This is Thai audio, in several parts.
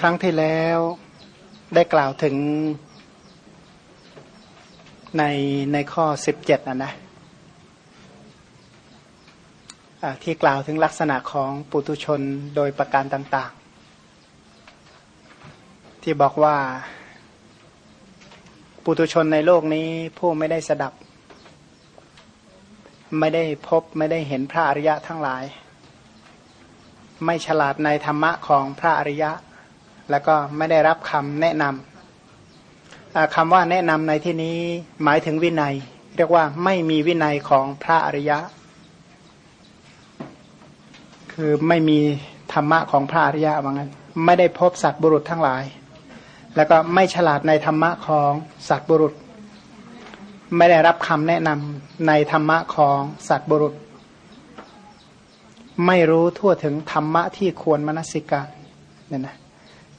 ครั้งที่แล้วได้กล่าวถึงในในข้อสิบเจ็ดนะนะที่กล่าวถึงลักษณะของปุตุชนโดยประการต่าง ๆ ที่บอกว่า ปุตุชนในโลกนี้ผู้ไม่ได้สดับ ไม่ได้พบไม่ได้เห็นพระอริยะทั้งหลาย ไม่ฉลาดในธรรมะของพระอริยะ แล้วก็ไม่ได้รับคำแนะนำคำว่าแนะนำในที่นี้หมายถึงวินัย เรียกว่าไม่มีวินัยของพระอริยะ คือไม่มีธรรมะของพระอริยะว่างั้น ไม่ได้พบสัตบุรุษทั้งหลาย แล้วก็ไม่ฉลาดในธรรมะของสัตบุรุษ ไม่ได้รับคำแนะนำในธรรมะของสัตบุรุษ ไม่รู้ทั่วถึงธรรมะที่ควรมนสิกาเนี่ยนะ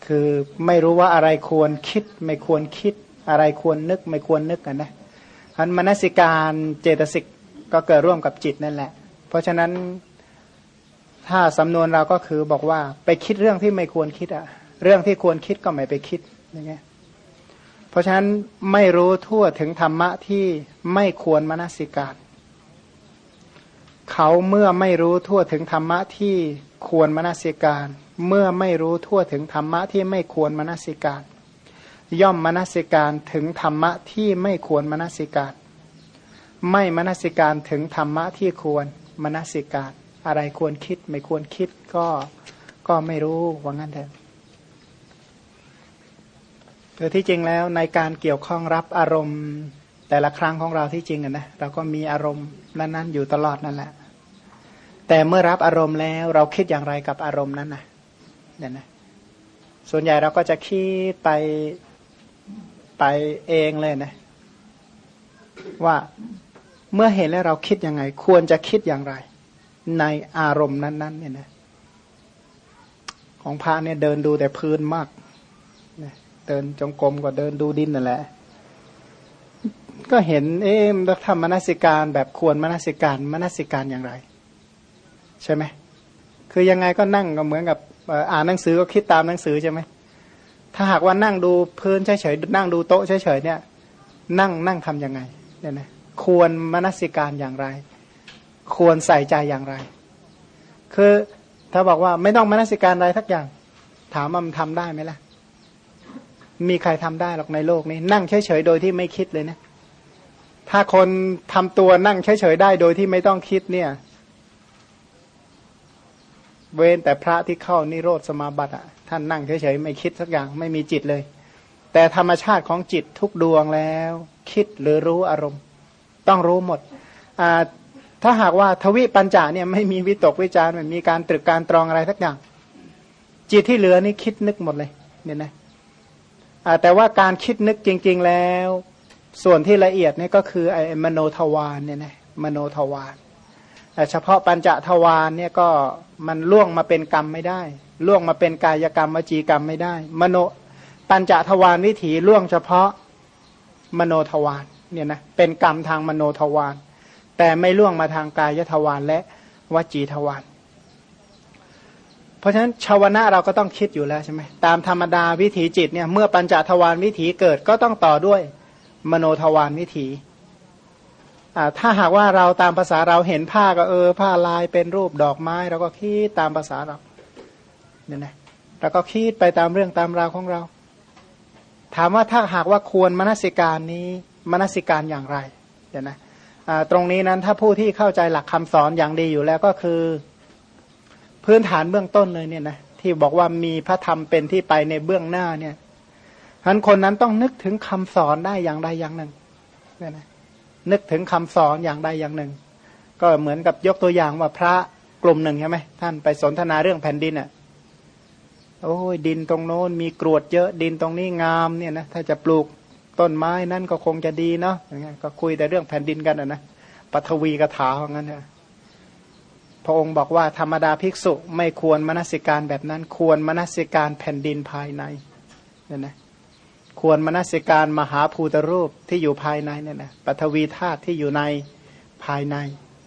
คือไม่รู้ว่าอะไรควรคิด ไม่ควรคิด อะไรควรนึก ไม่ควรนึกกันนะอันมนสิการเจตสิกก็เกิดร่วมกับจิตนั่นแหละ เพราะฉะนั้นถ้าสำนวนเราก็คือบอกว่าไปคิดเรื่องที่ไม่ควรคิดอะเรื่องที่ควรคิดก็ไม่ไปคิดอย่างเงี้ยเพราะฉะนั้นไม่รู้ทั่วถึงธรรมะที่ไม่ควรมนสิการ เขาเมื่อไม่รู้ทั่วถึงธรรมะที่ควรมนสิการ เมื่อไม่รู้ทั่วถึงธรรมะที่ไม่ควรมนสิการ ย่อมมนสิการถึงธรรมะที่ไม่ควรมนสิการ ไม่มนสิการถึงธรรมะที่ควรมนสิการ อะไรควรคิดไม่ควรคิดก็ก็ไม่รู้ว่างั้นเถอะคือที่จริงแล้วในการเกี่ยวข้องรับอารมณ์ แต่ละครั้งของเราที่จริงนะเราก็มีอารมณ์นั้นๆอยู่ตลอดนั่นแหละ แต่เมื่อรับอารมณ์แล้วเราคิดอย่างไรกับอารมณ์นั้นนะ เนี่ยนะส่วนใหญ่เราก็จะคิดไปไปเองเลยนะ ว่าเมื่อเห็นแล้วเราคิดยังไง ควรจะคิดอย่างไร ในอารมณ์นั้นๆเนี่ยนะของพระเนี่ยเดินดูแต่พื้นมากเดินจงกรมก็เดินดูดินนั่นแหละ ก็เห็นเอ๊ะทำมนสิการแบบควรมนสิการมนสิการอย่างไร ใช่ไหมคือยังไงก็นั่งก็เหมือนกับ อ่านหนังสือก็คิดตามหนังสือใช่ไหมถ้าหากว่านั่งดูพื้นเฉยๆนั่งดูโต๊ะเฉยๆเนี่ย นั่งนั่งทำยังไงเนี่ยนะควรมนสิการอย่างไร ควรใส่ใจอย่างไร คือถ้าบอกว่าไม่ต้องมนสิการอะไรทักอย่าง ถามว่ามันทำได้ไหมล่ะ มีใครทำได้หรอกในโลกนี้ นั่งเฉยๆโดยที่ไม่คิดเลยนะถ้าคนทำตัวนั่งเฉยๆได้โดยที่ไม่ต้องคิดเนี่ย เว้นแต่พระที่เข้านิโรธสมาบัติอะท่านนั่งเฉยๆไม่คิดสักอย่างไม่มีจิตเลย แต่ธรรมชาติของจิตทุกดวงแล้ว คิดหรือรู้อารมณ์ ต้องรู้หมดถ้าหากว่าทวิปัญจาเนี่ยไม่มีวิตกวิจารไม่มีการตรึกการตรองอะไรสักอย่าง จิตที่เหลือนี่คิดนึกหมดเลยเนี่ยนะแต่ว่าการคิดนึกจริง ๆแล้ว ส่วนที่ละเอียดนี่ก็คือไอ้มโนทวารเนี่ยนะมโนทวาร แต่เฉพาะปัญจทวารเนี่ยก็มันล่วงมาเป็นกรรมไม่ได้ ล่วงมาเป็นกายกรรมวจีกรรมไม่ได้ มโนปัญจทวารวิถีล่วงเฉพาะมโนทวารเนี่ยนะเป็นกรรมทางมโนทวารแต่ไม่ล่วงมาทางกายทวารและวจีทวารเพราะฉะนั้นชาวนะเราก็ต้องคิดอยู่แล้วใช่ไหมตามธรรมดาวิถีจิตเนี่ยเมื่อปัญจทวารวิถีเกิดก็ต้องต่อด้วยมโนทวารวิถี ถ้าหากว่าเราตามภาษาเราเห็นผ้าก็เออ ผ้าลายเป็นรูปดอกไม้เราก็คิดตามภาษาเราเนี่ยนะเราก็คิดไปตามเรื่องตามราวของเรา ถามว่าถ้าหากว่าควรมนสิการนี้มนสิการอย่างไรเดี๋ยนะตรงนี้นั้นถ้าผู้ที่เข้าใจหลักคำสอนอย่างดีอยู่แล้วก็คือ พื้นฐานเบื้องต้นเลยเนี่ยนะที่บอกว่ามีพระธรรมเป็นที่ไปในเบื้องหน้าเนี่ยฉะนั้นคนนั้นต้องนึกถึงคำสอนได้อย่างใดอย่างหนึ่งเนี่ยนะ นึกถึงคำสอนอย่างใดอย่างหนึ่ง ก็เหมือนกับยกตัวอย่างว่าพระกลุ่มหนึ่งใช่ไหมท่านไปสนทนาเรื่องแผ่นดินอะโอ้ยดินตรงโน้นมีกรวดเยอะดินตรงนี้งามเนี่ยนะถ้าจะปลูกต้นไม้นั่นก็คงจะดีเนาะอย่างเงี้ยก็คุยแต่เรื่องแผ่นดินกันอะนะปฐวีกถาของนั้นนะพระองค์บอกว่าธรรมดาภิกษุไม่ควรมนสิการแบบนั้นควรมนสิการแผ่นดินภายในเนี่ยนะ ควรมนสิการมหาภูตรูปที่อยู่ภายในเนี่ยนะปฐวีธาตุที่อยู่ในภายใน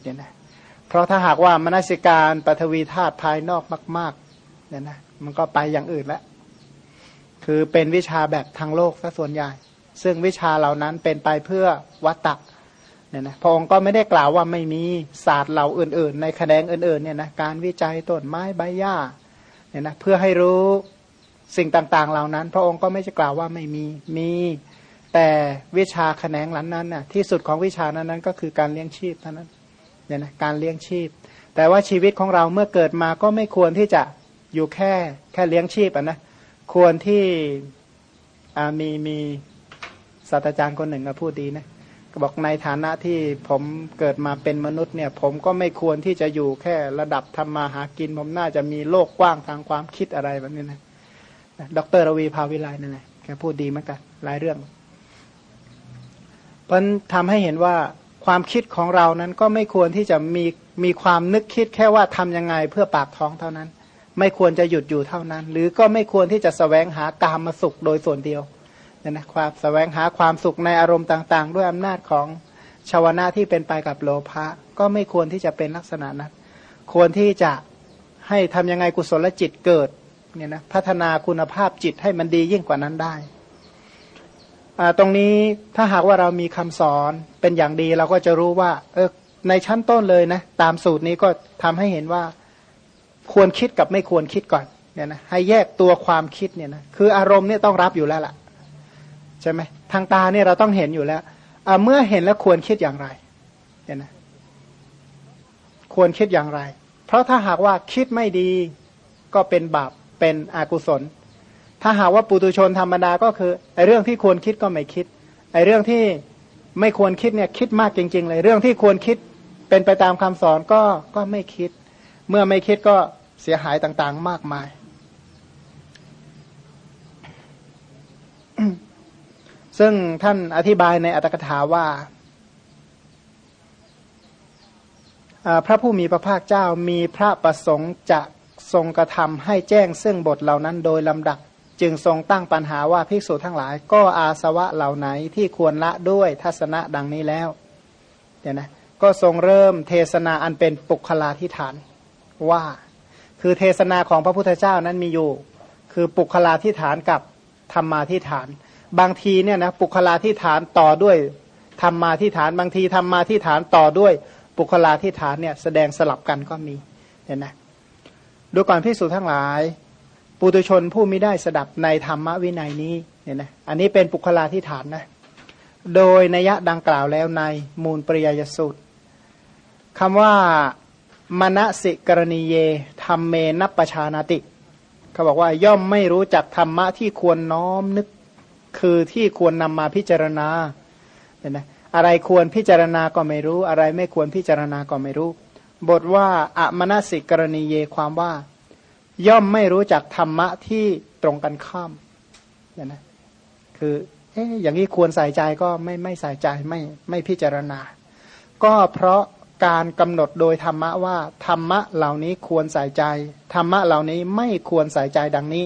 เนี่ยนะเพราะถ้าหากว่ามนสิการปฐวีธาตุภายนอกมากๆเนี่ยนะมันก็ไปอย่างอื่นแล้วคือเป็นวิชาแบบทางโลกซะส่วนใหญ่ ซึ่งวิชาเหล่านั้นเป็นไปเพื่อวัตตะเนี่ยนะพระองค์ก็ไม่ได้กล่าวว่าไม่มีศาสตร์เหล่าอื่น ๆ ในแขนงอื่นๆเนี่ยนะการวิจัยต้นไม้ใบหญ้าเนี่ยนะเพื่อให้รู้ สิ่งต่างๆเหล่านั้น พระองค์ก็ไม่จะกล่าวว่าไม่มีมี แต่วิชาแขนงหลังนั้นน่ะที่สุดของวิชานั้นนั้นก็คือการเลี้ยงชีพเท่านั้นเนี่ยนะการเลี้ยงชีพ แต่ว่าชีวิตของเราเมื่อเกิดมาก็ไม่ควรที่จะอยู่แค่แค่เลี้ยงชีพอะนะควรที่มีมีศาสตราจารย์คนหนึ่งพูดดีนะบอกในฐานะที่ผมเกิดมาเป็นมนุษย์เนี่ย ผมก็ไม่ควรที่จะอยู่แค่ระดับทำมาหากิน ผมน่าจะมีโลกกว้างทางความคิดอะไรแบบนี้นะ ดรรวีภาวิไลนั่นแหละแกพูดดีมือนกันหลายเรื่อง เพราะทำให้เห็นว่าความคิดของเรานั้นก็ไม่ควรที่จะมีมีความนึกคิดแค่ว่าทํำยังไงเพื่อปากท้องเท่านั้น ไม่ควรจะหยุดอยู่เท่านั้น หรือก็ไม่ควรที่จะสแสวงหากามมาสุขโดยส่วนเดียวเนี่ยนะความสแสวงหาความสุขในอารมณ์ต่าง ๆ ด้วยอำนาจของชาวนะที่เป็นไปกับโลภะก็ไม่ควรที่จะเป็นลักษณะนั้น ควรที่จะให้ทำยังไงกุศลจิตเกิด เนี่ยนะพัฒนาคุณภาพจิตให้มันดียิ่งกว่านั้นได้ ตรงนี้ถ้าหากว่าเรามีคำสอนเป็นอย่างดีเราก็จะรู้ว่า เออในชั้นต้นเลยนะ ตามสูตรนี้ก็ทำให้เห็นว่าควรคิดกับไม่ควรคิดก่อนเนี่ยนะให้แยกตัวความคิดเนี่ยนะคืออารมณ์เนี่ยต้องรับอยู่แล้วล่ะใช่ไหมทางตาเนี่ยเราต้องเห็นอยู่แล้วเมื่อเห็นแล้วควรคิดอย่างไรเนี่ยนะควรคิดอย่างไร เพราะถ้าหากว่าคิดไม่ดีก็เป็นบาป เป็นอกุศล ถ้าหากว่าปุตุชนธรรมดาก็คือไอ้เรื่องที่ควรคิดก็ไม่คิดไอ้เรื่องที่ไม่ควรคิดเนี่ยคิดมากจริง ๆ เลยเรื่องที่ควรคิดเป็นไปตามคำสอนก็ก็ไม่คิด เมื่อไม่คิดก็เสียหายต่างๆมากมาย ซึ่งท่านอธิบายในอัตถกถาว่าพระผู้มีพระภาคเจ้ามีพระประสงค์จะ ทรงกระทำให้แจ้งซึ่งบทเหล่านั้นโดยลำดับ จึงทรงตั้งปัญหาว่าภิกษุทั้งหลาย ก็อาสวะเหล่าไหนที่ควรละด้วยทัศนะดังนี้แล้วเนี่ยนะก็ทรงเริ่มเทศนาอันเป็นปุคลาธิฐานว่า คือเทศนาของพระพุทธเจ้านั้นมีอยู่ คือปุคลาธิฐานกับธรรมาธิฐาน บางทีเนี่ยนะปุคลาธิฐานต่อด้วยธรรมาธิฐาน บางทีธรรมาธิฐานต่อด้วยปุคลาธิฐานเนี่ยแสดงสลับกันก็มีเห็นไหม ดูก่อนพิสูจทั้งหลาย ปุตุชนผู้ไม่ได้สดับในธรรมวินัยนี้เนี่ยนะอันนี้เป็นปุคลาธิฐานนะโดยนัยดังกล่าวแล้วในมูลปริยยสูตรคำว่ามณสิกรณีเยธรรมเมนัปชานาติ เขาบอกว่าย่อมไม่รู้จักธรรมะที่ควรน้อมนึก คือที่ควรนำมาพิจารณาเนี่ยนะอะไรควรพิจารณาก็ไม่รู้ อะไรไม่ควรพิจารณาก็ไม่รู้ บทว่าอะมณสิกรณีเยความว่า ย่อมไม่รู้จักธรรมะที่ตรงกันข้ามเนี่ยนะคือเอ๊ะอย่างนี้ควรใส่ใจก็ไม่ไม่ใส่ใจไม่ไม่พิจารณา ก็เพราะการกำหนดโดยธรรมะว่าธรรมะเหล่านี้ควรใส่ใจธรรมะเหล่านี้ไม่ควรใส่ใจดังนี้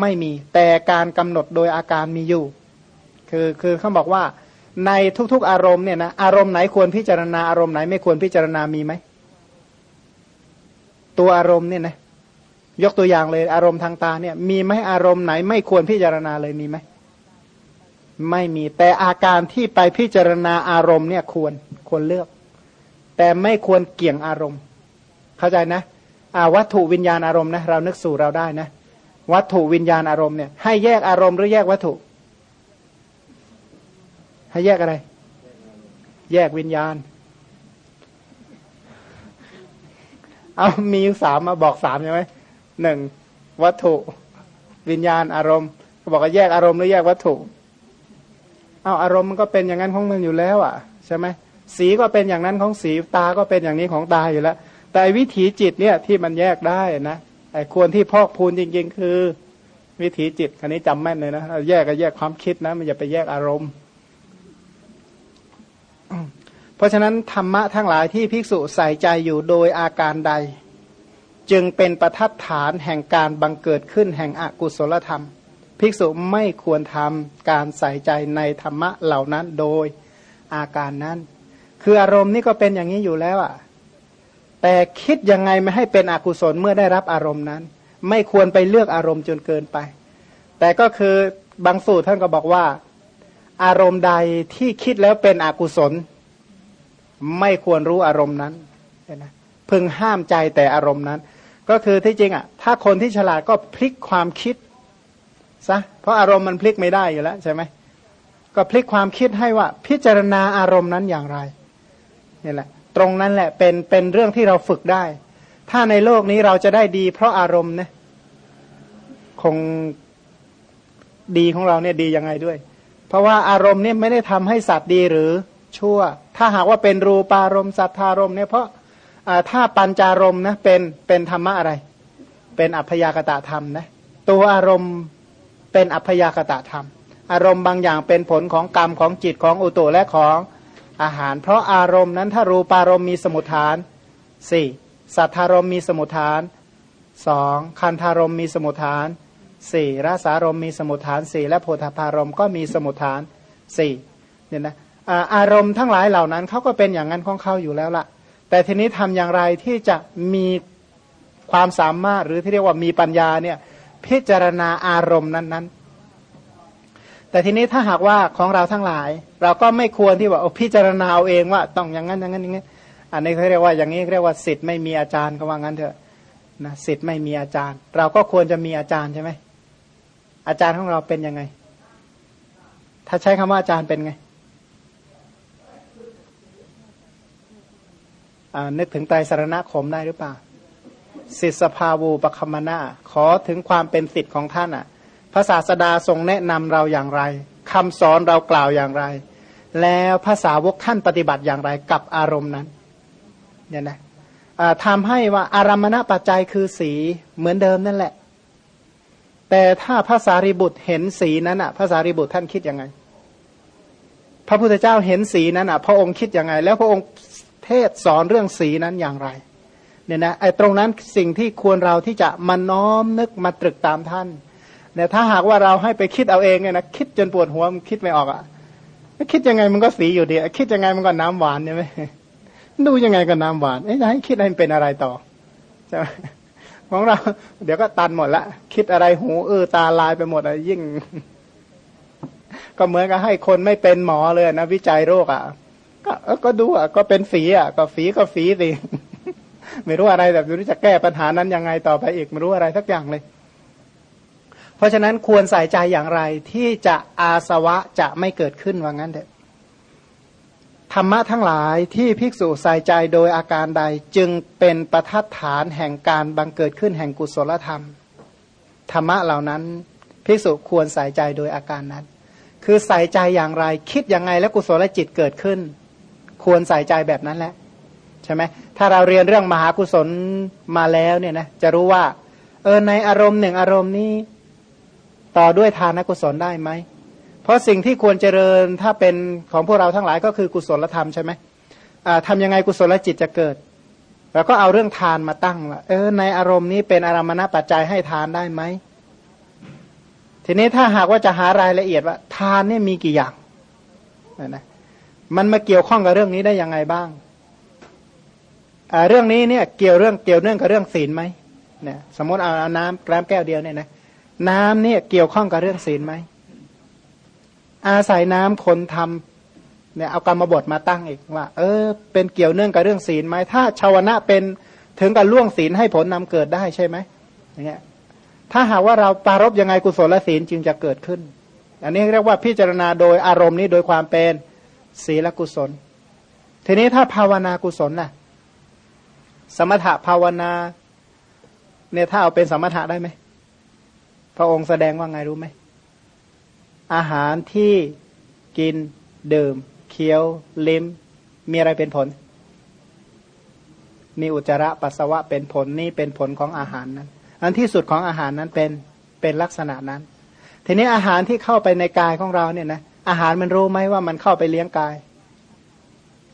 ไม่มีแต่การกำหนดโดยอาการมีอยู่ คือคือเขาบอกว่า ในทุกๆอารมณ์เนี่ยนะอารมณ์ไหนควรพิจารณาอารมณ์ไหนไม่ควรพิจารณามีไหมตัวอารมณ์เนี่ยนะยกตัวอย่างเลยอารมณ์ทางตาเนี่ย มีไหมอารมณ์ไหนไม่ควรพิจารณาเลยมีไหมไม่มี แต่อาการที่ไปพิจารณาอารมณ์เนี่ยควรควรเลือก แต่ไม่ควรเกี่ยงอารมณ์ เข้าใจนะอาวัตถุวิญญาณอารมณ์นะเรานึกสู่เราได้นะ วัตถุวิญญาณอารมณ์เนี่ยให้แยกอารมณ์หรือแยกวัตถุ ให้แยกอะไร แยกวิญญาณ เอามีสามมาบอกสามใช่ไหมหนึ่งวัตถุวิญญาณอารมณ์บอกว่าแยกอารมณ์หรือแยกวัตถุ เอาอารมณ์มันก็เป็นอย่างนั้นของมันอยู่แล้วอะใช่ไหมสีก็เป็นอย่างนั้นของสีตาก็เป็นอย่างนี้ของตาอยู่แล้ว แต่วิถีจิตเนี่ยที่มันแยกได้นะไอ้ควรที่พอกพูนจริง ๆ คือ วิถีจิตคันนี้จำแม่นเลยนะแยกก็แยกความคิดนะมันอย่าไปแยกอารมณ์ เพราะฉะนั้นธรรมะทั้งหลายที่ภิกษุใส่ใจอยู่โดยอาการใด จึงเป็นประทัดฐานแห่งการบังเกิดขึ้นแห่งอกุศลธรรม ภิกษุไม่ควรทำการใส่ใจในธรรมะเหล่านั้นโดยอาการนั้น คืออารมณ์นี่ก็เป็นอย่างนี้อยู่แล้วอะแต่คิดยังไงไม่ให้เป็นอกุศลเมื่อได้รับอารมณ์นั้น ไม่ควรไปเลือกอารมณ์จนเกินไป แต่ก็คือบางสูตรท่านก็บอกว่า อารมณ์ใดที่คิดแล้วเป็นอกุศล ไม่ควรรู้อารมณ์นั้นนะพึงห้ามใจแต่อารมณ์นั้น ก็คือที่จริงอะถ้าคนที่ฉลาดก็พลิกความคิดซะเพราะอารมณ์มันพลิกไม่ได้อยู่แล้วใช่ไหมก็พลิกความคิดให้ว่าพิจารณาอารมณ์นั้นอย่างไรนี่แหละ ตรงนั้นแหละเป็นเป็นเรื่องที่เราฝึกได้ ถ้าในโลกนี้เราจะได้ดี เพราะอารมณ์นะคงดีของเราเนี่ยดียังไงด้วย เพราะว่าอารมณ์เนี่ยไม่ได้ทำให้สัตว์ดีหรือชั่ว ถ้าหากว่าเป็นรูปารมณ์สัทธารมณ์เนี่ยเพราะถ้าปัญจารมณ์นะเป็นเป็นธรรมะอะไร เป็นอัพยากตะธรรมนะตัวอารมณ์เป็นอัพยากตะธรรม อารมณ์บางอย่างเป็นผลของกรรมของจิตของอุตุและของอาหาร เพราะอารมณ์นั้นถ้ารูปารมณ์มีสมุทฐานสี่สัทธารมณ์มีสมุทฐานสองคันธารมณ์มีสมุทฐาน สี่รสารมมีสมุทฐานสี่และโพธพารมก็มีสมุทฐานสี่เนี่ยนะอารมณ์ทั้งหลายเหล่านั้นเขาก็เป็นอย่างนั้นของเขาอยู่แล้วละแต่ทีนี้ทำอย่างไรที่จะมีความสามารถหรือที่เรียกว่ามีปัญญาเนี่ยพิจารณาอารมณ์นั้นๆ แต่ทีนี้ถ้าหากว่าของเราทั้งหลาย เราก็ไม่ควรที่ว่าพิจารณาเอาเองว่าต้องอย่างนั้นอย่างนั้นอย่างนี้อันนี้เขาเรียกว่าอย่างนี้เรียกว่าสิทธิ์ไม่มีอาจารย์ก็ว่างั้นเถอะนะสิทธิ์ไม่มีอาจารย์ เราก็ควรจะมีอาจารย์ใช่ไหม อาจารย์ของเราเป็นยังไง ถ้าใช้คำว่าอาจารย์เป็นไงนึกถึงไตรสารณคมได้หรือเปล่าสิทธภาวูปคัมนาขอถึงความเป็นสิทธิ์ของท่านอะพระศาสดาทรงแนะนำเราอย่างไรคำสอนเรากล่าวอย่างไร แล้วภาษาวกท่านปฏิบัติอย่างไรกับอารมณ์นั้นเนี่ยนะทำให้ว่าอารมณปัจจัยคือสีเหมือนเดิมนั่นแหละ แต่ถ้าพระสารีบุตรเห็นสีนั้นอะพระสารีบุตรท่านคิดยังไง พระพุทธเจ้าเห็นสีนั้นอะ พระองค์คิดยังไง แล้วพระองค์เทศสอนเรื่องสีนั้นอย่างไรเนี่ยนะไอ้ตรงนั้นสิ่งที่ควรเราที่จะมาน้อมนึกมาตรึกตามท่านเนี่ยถ้าหากว่าเราให้ไปคิดเอาเองเนี่ยนะคิดจนปวดหัวมันคิดไม่ออกอะคิดยังไงมันก็สีอยู่ดีคิดยังไงมันก็น้ำหวานใช่ไหมดูยังไงก็น้ำหวานเอ๊ะจะให้คิดให้มันเป็นอะไรต่อใช่ไหม ของเรา เดี๋ยวก็ตันหมดละ คิดอะไรหูเออตาลายไปหมดอะยิ่ง ก็เหมือนกับให้คนไม่เป็นหมอเลยนะ วิจัยโรคอะ ก็ก็ดูอะ ก็เป็นฝีอะ ก็ฝีก็ฝีสิไม่รู้อะไรแบบรู้จะแก้ปัญหานั้นยังไงต่อไปอีกไม่รู้อะไรสักอย่างเลย เพราะฉะนั้นควรใส่ใจอย่างไรที่จะอาสวะจะไม่เกิดขึ้นว่างั้นเถอะ รรมะทั้งหลายที่ภิกษุใส่ใจโดยอาการใดจึงเป็นประทัดฐานแห่งการบังเกิดขึ้นแห่งกุศลธรรม ธรรมะเหล่านั้นภิกษุควรใส่ใจโดยอาการนั้น คือใส่ใจอย่างไรคิดอย่างไงแล้วกุศลจิตเกิดขึ้น ควรใส่ใจแบบนั้นแหละใช่ไหมถ้าเราเรียนเรื่องมหากุศลมาแล้วเนี่ยนะจะรู้ว่าเออในอารมณ์หนึ่งอารมณ์นี้ ต่อด้วยทานกุศลได้ไหม เพราะสิ่งที่ควรเจริญถ้าเป็นของพวกเราทั้งหลายก็คือกุศลธรรมใช่ไหมทำยังไงกุศลจิตจะเกิดแล้วก็เอาเรื่องทานมาตั้งว่าเออในอารมณ์นี้เป็นอารมณปัจจัยให้ทานได้ไหมทีนี้ถ้าหากว่าจะหารายละเอียดว่า ทานนี่มีกี่อย่างนะมันมาเกี่ยวข้องกับเรื่องนี้ได้ยังไงบ้างเรื่องนี้เนี่ยเกี่ยวเรื่องเกี่ยวเนื่องกับเรื่องศีลไหมเนี่ยสมมติเอาน้ำแกล้มแก้วเดียวเนี่ยนะน้ำเนี่ยเกี่ยวข้องกับเรื่องศีลไหม อาศัยน้ำคนทำเนี่ยเอากรรมบทมาตั้งอีกว่า เออ เป็นเกี่ยวเนื่องกับเรื่องศีลไหมถ้าชาวนะเป็นถึงกับล่วงศีลให้ผลนำเกิดได้ใช่ไหมอย่างเงี้ยถ้าหากว่าเราปารบยังไงกุศลศีลจึงจะเกิดขึ้น อันนี้เรียกว่าพิจารณาโดยอารมณ์นี้โดยความเป็นศีลกุศล ทีนี้ถ้าภาวนากุศลน่ะ สมถะภาวนาเนี่ยถ้าเอาเป็นสมถะได้ไหมพระองค์แสดงว่าไงรู้ไหม อาหารที่กินดื่มเคี้ยวลิ้ม มีอะไรเป็นผลนี่อุจจาระปัสสาวะเป็นผลนี่เป็นผลของอาหารนั้น อันที่สุดของอาหารนั้นเป็นเป็นลักษณะนั้น ทีนี้อาหารที่เข้าไปในกายของเราเนี่ยนะอาหารมันรู้ไหมว่ามันเข้าไปเลี้ยงกาย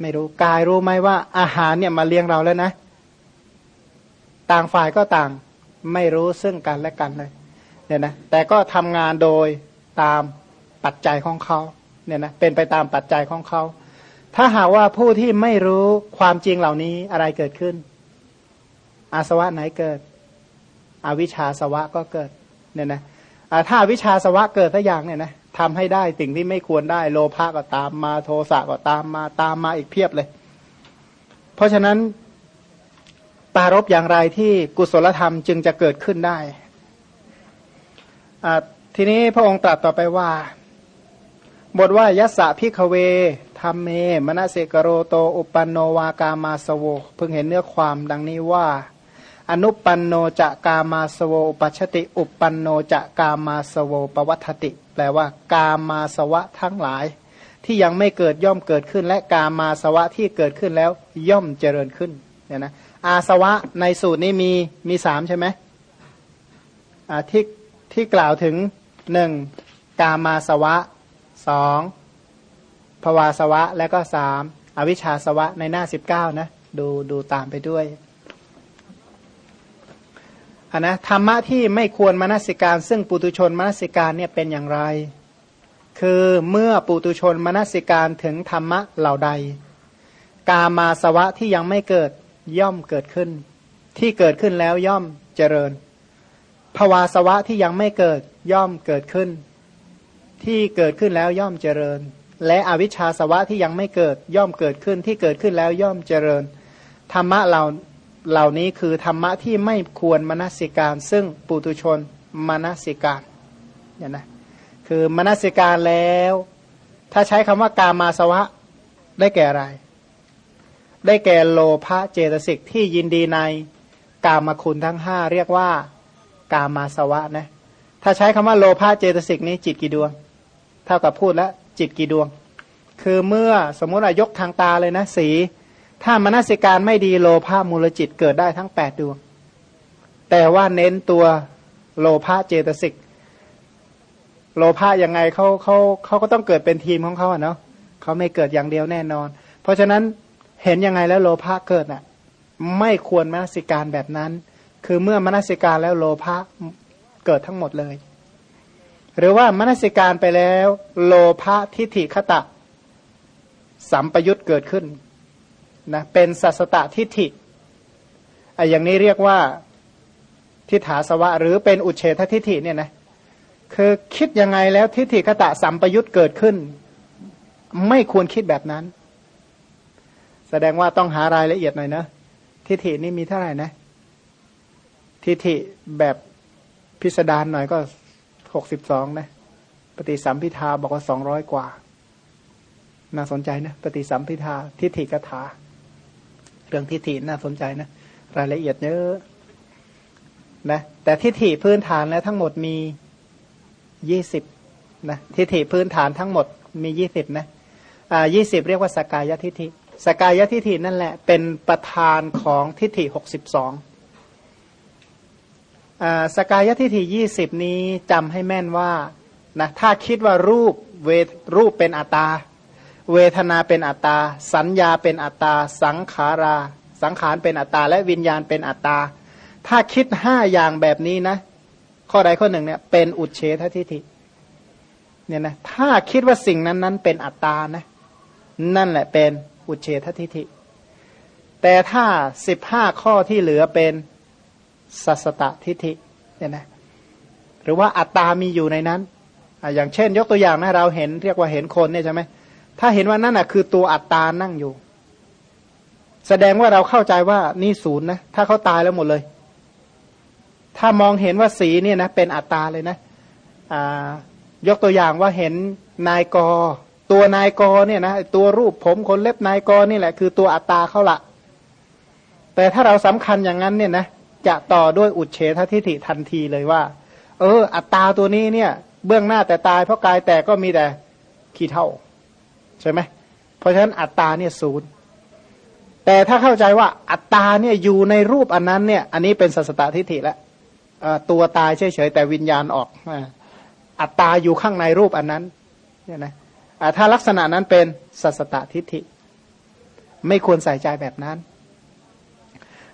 ไม่รู้กายรู้ไหมว่าอาหารเนี่ยมาเลี้ยงเราแล้วนะ ต่างฝ่ายก็ต่างไม่รู้ซึ่งกันและกันเลยเนี่ยนะแต่ก็ทำงานโดยตาม ปัจจัยของเขาเนี่ยนะเป็นไปตามปัจจัยของเขา ถ้าหากว่าผู้ที่ไม่รู้ความจริงเหล่านี้อะไรเกิดขึ้น อาสวะไหนเกิด อวิชชาสวะก็เกิดเนี่ยนะถ้าวิชาสวะเกิดสักอย่างเนี่ยนะทำให้ได้สิ่งที่ไม่ควรได้โลภะก็ตามมาโทสะก็ตามมาตามมาอีกเพียบเลย เพราะฉะนั้นปารบอย่างไรที่กุศลธรรมจึงจะเกิดขึ้นได้ ทีนี้พระองค์ตรัสต่อไปว่า บทว่ายัสสะพิกเวธรรมเม มณเสกโรโต อุปันโนวากามาสโวเพิ่งเห็นเนื้อความดังนี้ว่า อนุปันโนจะกามาสโวอุปัชติ อุปันโนจะกามาสโวปวัตติ แปลว่ากามาสวะทั้งหลาย ที่ยังไม่เกิดย่อมเกิดขึ้น และกามาสวะที่เกิดขึ้นแล้วย่อมเจริญขึ้นเนี่ยนะอาสวะในสูตรนี้มีมีสามใช่ไหมที่ที่กล่าวถึงหนึ่งกามาสวะ สองภวาสวะ และก็สามอวิชชาสวะในหน้าสิบเก้านะดูดูตามไปด้วยอันนะธรรมะที่ไม่ควรมนสิการ ซึ่งปุตุชนมนสิการเนี่ยเป็นอย่างไร คือเมื่อปุตุชนมนสิการถึงธรรมะเหล่าใด กามาสวะที่ยังไม่เกิดย่อมเกิดขึ้น ที่เกิดขึ้นแล้วย่อมเจริญภวาสวะที่ยังไม่เกิดย่อมเกิดขึ้น ที่เกิดขึ้นแล้วย่อมเจริญ และอวิชชาสวะที่ยังไม่เกิดย่อมเกิดขึ้นที่เกิดขึ้นแล้วย่อมเจริญ ธรรมะเหล่าเหล่านี้คือธรรมะที่ไม่ควรมนสิการ ซึ่งปุตุชนมนสิการเนี่ยนะคือมนสิการแล้ว ถ้าใช้คำว่ากามาสวะได้แก่อะไร ได้แก่โลภะเจตสิกที่ยินดีในกามคุณทั้งห้าเรียกว่ากามาสวะนะถ้าใช้คำว่าโลภะเจตสิกนี้จิตกี่ดวง เท่ากับพูดแล้วจิตกี่ดวง คือเมื่อสมมติว่ายกทางตาเลยนะสี ถ้ามนสิการไม่ดีโลภะมูลจิตเกิดได้ทั้งแปดดวง แต่ว่าเน้นตัวโลภะเจตสิก โลภะยังไงเขาเขาเขาก็ต้องเกิดเป็นทีมของเขาอะเนาะเขาไม่เกิดอย่างเดียวแน่นอน เพราะฉะนั้นเห็นยังไงแล้วโลภะเกิดอะ ไม่ควรมนสิการแบบนั้น คือเมื่อมนสิการแล้วโลภะเกิดทั้งหมดเลย หรือว่ามนสิการไปแล้ว โลภะทิฏฐิคตะ สัมปยุตเกิดขึ้นนะเป็นสัสตะทิฏฐิไอ้อย่างนี้เรียกว่าทิฏฐาสวะ หรือเป็นอุเฉททิฏฐิเนี่ยนะคือคิดยังไงแล้วทิฏฐิคตะสัมปยุตเกิดขึ้น ไม่ควรคิดแบบนั้น แสดงว่าต้องหารายละเอียดหน่อยนะทิฏฐินี่มีเท่าไหร่นะ ทิฏฐิแบบพิสดารหน่อยก็ หกสิบสองนะปฏิสัมพิทาบอกว่าสองร้อยกว่าน่าสนใจนะปฏิสัมพิทาทิฏฐิกถา เรื่องทิฏฐิน่าสนใจนะรายละเอียดเยอะนะแต่ทิฏฐิพื้นฐานแล้วทั้งหมดมียี่สิบนะทิฏฐิพื้นฐานทั้งหมดมียี่สิบนะอ่ายี่สิบเรียกว่าสกายทิฏฐิสกายทิฏฐินั่นแหละ เป็นประธานของทิฏฐิหกสิบสอง สกายทิฏฐิยี่สิบนี้จำให้แม่นว่านะถ้าคิดว่ารูปเวรูปเป็นอัตตา เวทนาเป็นอัตตา สัญญาเป็นอัตตา สังขารา สังขารเป็นอัตตา และวิญญาณเป็นอัตตา ถ้าคิดห้าอย่างแบบนี้นะ ข้อใดข้อหนึ่งเนี่ยเป็นอุเฉททิฏฐิเนี่ยนะถ้าคิดว่าสิ่งนั้นนั้นเป็นอัตตานะนั่นแหละเป็นอุเฉททิฏฐิแต่ถ้าสิบห้าข้อที่เหลือเป็น สัสตตทิฏฐิเนี่ยนะหรือว่าอัตตามีอยู่ในนั้นออย่างเช่น ยกตัวอย่างนะเราเห็นเรียกว่าเห็นคนเนี่ยใช่ไหมถ้าเห็นว่านั่นอะคือตัวอัตตานั่งอยู่ แสดงว่าเราเข้าใจว่านี่ศูนย์นะถ้าเขาตายแล้วหมดเลย ถ้ามองเห็นว่าสีเนี่ยนะเป็นอัตตาเลยนะอ่ายกตัวอย่างว่าเห็นนายกตัวนายกเนี่ยนะตัวรูปผมคนเล็บนายกนี่แหละ คือตัวอัตตาเขาละแต่ถ้าเราสำคัญอย่างนั้นเนี่ยนะ จะต่อด้วยอุดเฉททิฏฐิทันทีเลยว่า เออ อัตตาตัวนี้เนี่ย เบื้องหน้าแต่ตายเพราะกายแต่ก็มีแต่ขี้เท่า ใช่ไหมเพราะฉะนั้นอัตตาเนี่ยศูนย์แต่ถ้าเข้าใจว่าอัตตาเนี่ยอยู่ในรูปอันนั้นเนี่ย อันนี้เป็นสัสตทิฏฐิแล้วตัวตายเฉยๆแต่วิญญาณออกอัตตาอยู่ข้างในรูปอันนั้นเนี่ยนะถ้าลักษณะนั้นเป็นสัสตตทิฏฐิ ไม่ควรใส่ใจแบบนั้น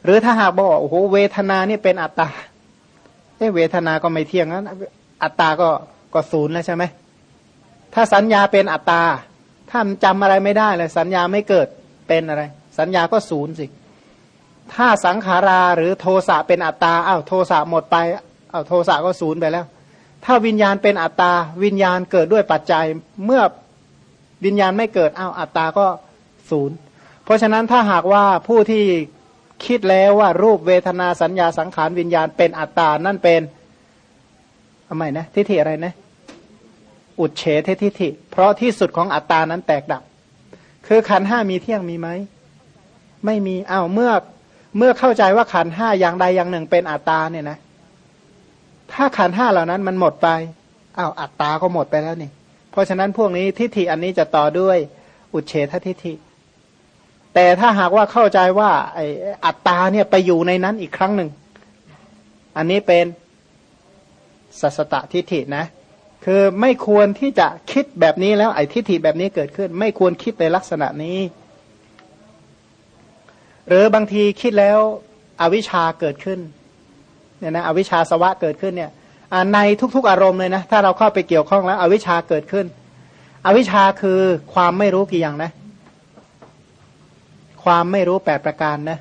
หรือถ้าหากบอกโอ้โหเวทนานี่เป็นอัตตาเอเวทนาก็ไม่เที่ยงนั้นอัตตาก็ก็ศูนย์แล้วใช่ไหมถ้าสัญญาเป็นอัตตาถ้าจำอะไรไม่ได้เลยสัญญาไม่เกิดเป็นอะไร สัญญาก็ศูนย์สิ ถ้าสังขาราหรือโทสะเป็นอัตตาอ้าวโทสะหมดไปอ้าวโทสะก็ศูนย์ไปแล้ว ถ้าวิญญาณเป็นอัตตาวิญญาณเกิดด้วยปัจจัยเมื่อวิญญาณไม่เกิดอ้าวอัตตาก็ศูนย์เพราะฉะนั้นถ้าหากว่าผู้ที่ คิดแล้วว่ารูปเวทนาสัญญาสังขารวิญญาณเป็นอัตตา นั่นเป็นทำไมนะทิฏฐิอะไรนะ อุดเฉททิฏฐิ เพราะที่สุดของอัตตานั้นแตกดับ คือขันห้ามีเที่ยงมีไหม ไม่มีอ้าวเมื่อเมื่อเข้าใจว่าขันห้าอย่างใดอย่างหนึ่งเป็นอัตตาเนี่ยนะ ถ้าขันห้าเหล่านั้นมันหมดไปอ้าวอัตตาก็หมดไปแล้วนี่ เพราะฉะนั้นพวกนี้ทิฏฐิอันนี้จะต่อด้วยอุเฉททิฏฐิ แต่ถ้าหากว่าเข้าใจว่าไอ้อัตตาเนี่ยไปอยู่ในนั้นอีกครั้งหนึ่ง อันนี้เป็นสัสตะทิฏฐินะ คือไม่ควรที่จะคิดแบบนี้แล้วไอ้ทิฏฐิแบบนี้เกิดขึ้น ไม่ควรคิดในลักษณะนี้ หรือบางทีคิดแล้วอวิชชาเกิดขึ้นเนี่ยนะอวิชชาสวะเกิดขึ้นเนี่ยในทุกๆอารมณ์เลยนะ ถ้าเราเข้าไปเกี่ยวข้องแล้ว อวิชชาเกิดขึ้น อวิชชาคือความไม่รู้กี่อย่างนะ ความไม่รู้แปดประการนะ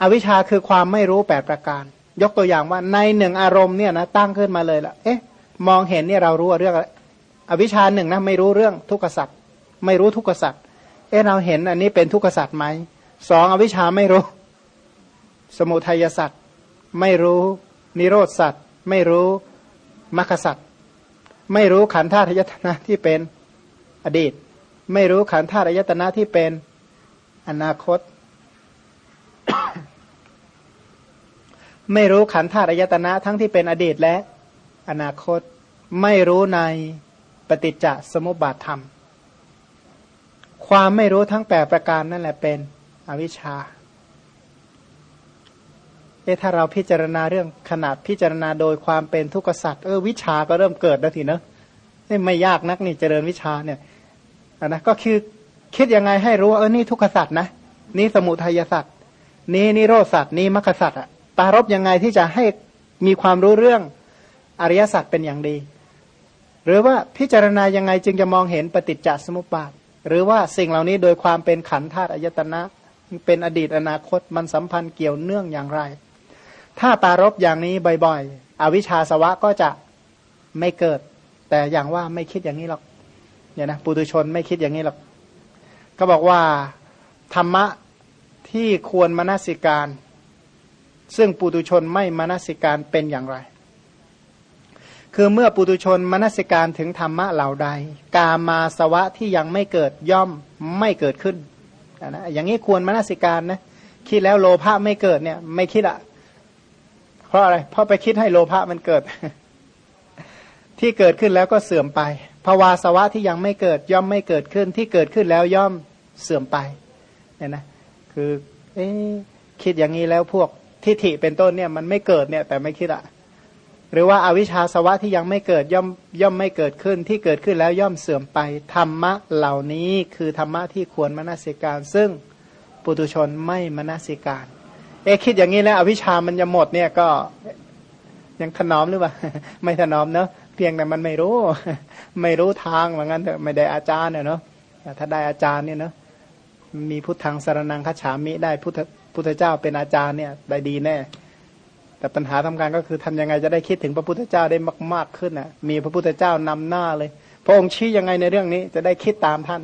อวิชชาคือความไม่รู้แปดประการ ยกตัวอย่างว่าในหนึ่งอารมณ์เนี่ยนะตั้งขึ้นมาเลยละเอ๊ะ มองเห็นเนี่ยเรารู้เรื่องอวิชชาหนึ่งนะไม่รู้เรื่องทุกขสัตว์ไม่รู้ทุกขสัตว์เอ๊ะเราเห็นอันนี้เป็นทุกขสัตว์ไหมสองอวิชชาไม่รู้ สมุทัยสัตว์ไม่รู้นิโรธสัตว์ไม่รู้มรรคสัตว์ไม่รู้ขันธาตุยตนะที่เป็นอดีต ไม่รู้ขันธาตุยตนะที่เป็นอนาคต ไม่รู้ขันธาตุยตนะทั้งที่เป็นอดีตและอนาคต ไม่รู้ในปฏิจจสมุปบาทธรรม ความไม่รู้ทั้งแปดประการนั่นแหละเป็นอวิชชาเอ๊ะถ้าเราพิจารณาเรื่องขนาดพิจารณาโดยความเป็นทุกข์สัตว์เออวิชาก็เริ่มเกิดแล้วทีเนอะไม่ยากนักนี่เจริญวิชาเนี่ย นนะก็คือคิดยังไงให้รู้ว่าเออนี่ทุกขสัตว์นะนี่สมุทัยสัตว์นี่นิโรสัตว์นี่มรรคสัตว์อะปารบยังไงที่จะให้มีความรู้เรื่องอริยสัจเป็นอย่างดี หรือว่าพิจารณายังไงจึงจะมองเห็นปฏิจจสมุปบาท หรือว่าสิ่งเหล่านี้โดยความเป็นขันธาตุอายตนะเป็นอดีตอนาคตมันสัมพันธ์เกี่ยวเนื่องอย่างไร ถ้าปารบอย่างนี้บ่อยๆ อวิชชาสวะก็จะไม่เกิด แต่อย่างว่าไม่คิดอย่างนี้หรอก เนี่ยนะปุถุชนไม่คิดอย่างนี้หรอกก็บอกว่าธรรมะที่ควรมนสิการ ซึ่งปุถุชนไม่มนสิการเป็นอย่างไร คือเมื่อปุตุชนมนสิการถึงธรรมะเหล่าใด กามาสวะที่ยังไม่เกิดย่อมไม่เกิดขึ้นนะอย่างนี้ควรมนสิการนะคิดแล้วโลภะไม่เกิดเนี่ย ไม่คิดอะเพราะอะไรเพราะไปคิดให้โลภะมันเกิด ที่เกิดขึ้นแล้วก็เสื่อมไป ภาวาสวะที่ยังไม่เกิดย่อมไม่เกิดขึ้นที่เกิดขึ้นแล้วย่อมเสื่อมไปเนี่ยนะคือเอ๊คิดอย่างนี้แล้วพวกทิฏฐิเป็นต้นเนี่ยมันไม่เกิดเนี่ยแต่ไม่คิดอะหรือว่าอาวิชชาสวะที่ยังไม่เกิดย่อมย่อมไม่เกิดขึ้นที่เกิดขึ้นแล้วย่อมเสื่อมไปธรรมะเหล่านี้คือธรรมะที่ควรมนสิการ ซึ่งปุตุชนไม่มนสิการ เอ๊คิดอย่างนี้แล้วอวิชชามันจะหมดเนี่ยก็ยังถนอมหรือเปล่า ไม่ถนอมเนาะ เพียงแต่มันไม่รู้ ไม่รู้ทางเหมือนกันเถอะไม่ได้อาจารย์เนาะถ้าได้อาจารย์เนี่ยเนาะมีพุทธังสารนังคัจฉามิได้พุทธพุทธเจ้าเป็นอาจารย์เนี่ยได้ดีแน่ แต่ปัญหาทำการก็คือทำยังไงจะได้คิดถึงพระพุทธเจ้าได้มากๆขึ้นน่ะ มีพระพุทธเจ้านำหน้าเลย พระองค์ชี้ยังไงในเรื่องนี้จะได้คิดตามท่าน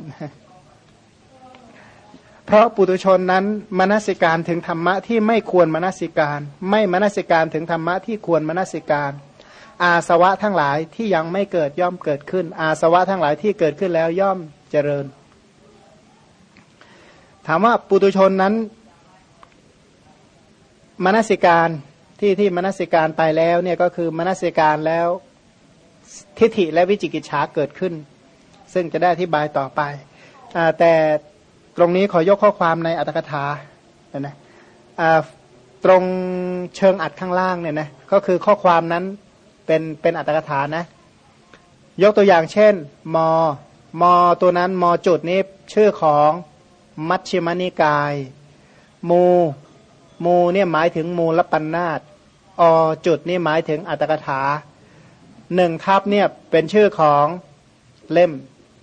เพราะปุตุชนนั้นมนสิการถึงธรรมะที่ไม่ควรมนสิการ ไม่มนสิการถึงธรรมะที่ควรมนสิการ อาสวะทั้งหลายที่ยังไม่เกิดย่อมเกิดขึ้น อาสวะทั้งหลายที่เกิดขึ้นแล้วย่อมเจริญ ถามว่าปุตุชนนั้นมนสิการที่ที่มนสิการไปแล้วเนี่ยก็คือมนสิการแล้วทิฏฐิและวิจิกิจฉาเกิดขึ้น ซึ่งจะได้อธิบายต่อไปอแต่ตรงนี้ขอยกข้อความในอัตถกถานะตรงเชิงอัดข้างล่างเนี่ยนะก็คือข้อความนั้น เป็นเป็นอัตถกถานะ ยกตัวอย่างเช่น มมตัวนั้นมจุดนี้ชื่อของมัชฌิมนิกาย มูมูเนี่ยหมายถึงมูลปัญนาตอจุดนี่หมายถึงอัตถกถาหนึ่งทับเนี่ยเป็นชื่อของเล่ม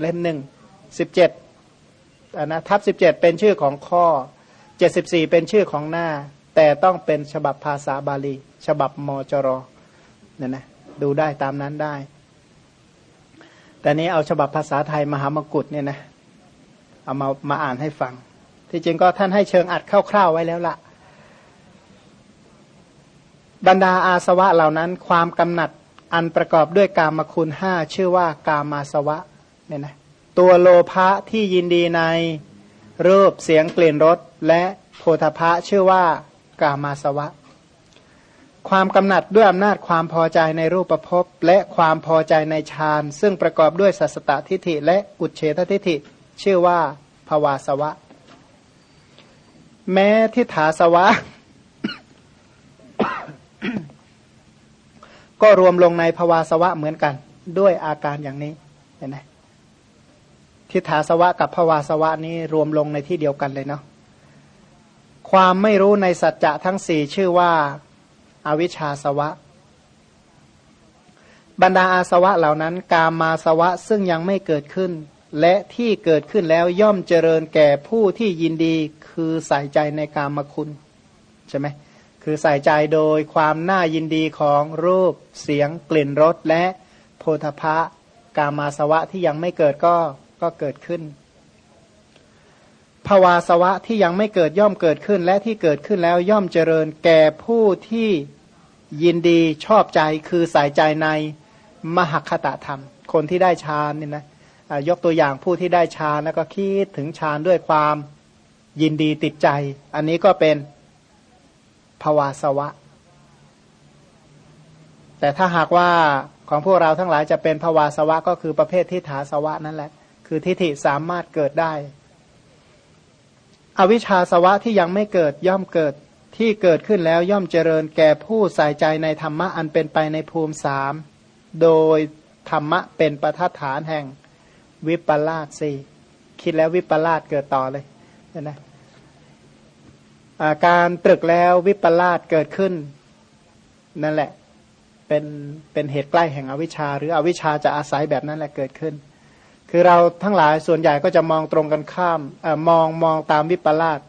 เล่มหนึ่งสิบเจ็ดนะทับสิบเจ็ดเป็นชื่อของข้อเจ็ดสิบสี่เป็นชื่อของหน้า แต่ต้องเป็นฉบับภาษาบาลี ฉบับมจร เนี่ยนะดูได้ตามนั้นได้ แต่นี้เอาฉบับภาษาไทยมหามกุฏเนี่ยนะเอามามาอ่านให้ฟัง ที่จริงก็ท่านให้เชิงอัดคร่าวๆไว้แล้วละ่ะ บรรดาอาสวะเหล่านั้น ความกำหนัดอันประกอบด้วยกามคุณห้าชื่อว่ากามาสวะเนี่ยนะตัวโลภะที่ยินดีในรูปเสียงกลิ่นรสและโพธพะชื่อว่ากามาสวะ ความกำหนัดด้วยอำนาจความพอใจในรูปประพบและความพอใจในฌานซึ่งประกอบด้วยสัสตตทิฏฐิและอุเฉททิฏฐิ ชื่อว่าภวาสวะ แม้ทิฏฐาสวะ ก็รวมลงในภวาสวะเหมือนกัน ด้วยอาการอย่างนี้เห็นไหมทิฏฐาสวะกับภวาสวะนี้รวมลงในที่เดียวกันเลยเนาะความไม่รู้ในสัจจะทั้งสี่ชื่อว่า อวิชชาสวะ บรรดาอาสวะเหล่านั้น กามาสวะซึ่งยังไม่เกิดขึ้น และที่เกิดขึ้นแล้วย่อมเจริญแก่ผู้ที่ยินดีคือใส่ใจในกามคุณใช่ไหมคือใส่ใจโดยความน่ายินดีของรูปเสียงกลิ่นรสและโพธพะกามาสวะที่ยังไม่เกิดก็ก็เกิดขึ้นภาวาสวะที่ยังไม่เกิดย่อมเกิดขึ้น และที่เกิดขึ้นแล้วย่อมเจริญแก่ผู้ที่ ยินดีชอบใจคือใส่ใจในมหคตธรรม คนที่ได้ฌานเนี่ยนะยกตัวอย่างผู้ที่ได้ฌานแล้วก็คิดถึงฌานด้วยความยินดีติดใจ อันนี้ก็เป็นภาวาสวะ แต่ถ้าหากว่าของพวกเราทั้งหลายจะเป็นภาวาสวะก็คือประเภททิฏฐาสวะนั่นแหละ คือทิฏฐิสามารถเกิดได้ อวิชชาสวะที่ยังไม่เกิดย่อมเกิด ที่เกิดขึ้นแล้วย่อมเจริญแก่ผู้ใส่ใจในธรรมะอันเป็นไปในภูมิสามโดยธรรมะเป็นประทัดฐานแห่งวิปลาสสี่คิดแล้ววิปลาสเกิดต่อเลยนะการตรึกแล้ววิปลาสเกิดขึ้น นั่นแหละเป็นเป็นเหตุใกล้แห่งอวิชชา หรืออวิชชาจะอาศัยแบบนั้นแหละเกิดขึ้น คือเราทั้งหลายส่วนใหญ่ก็จะมองตรงกันข้ามอมองมองตามวิปลาส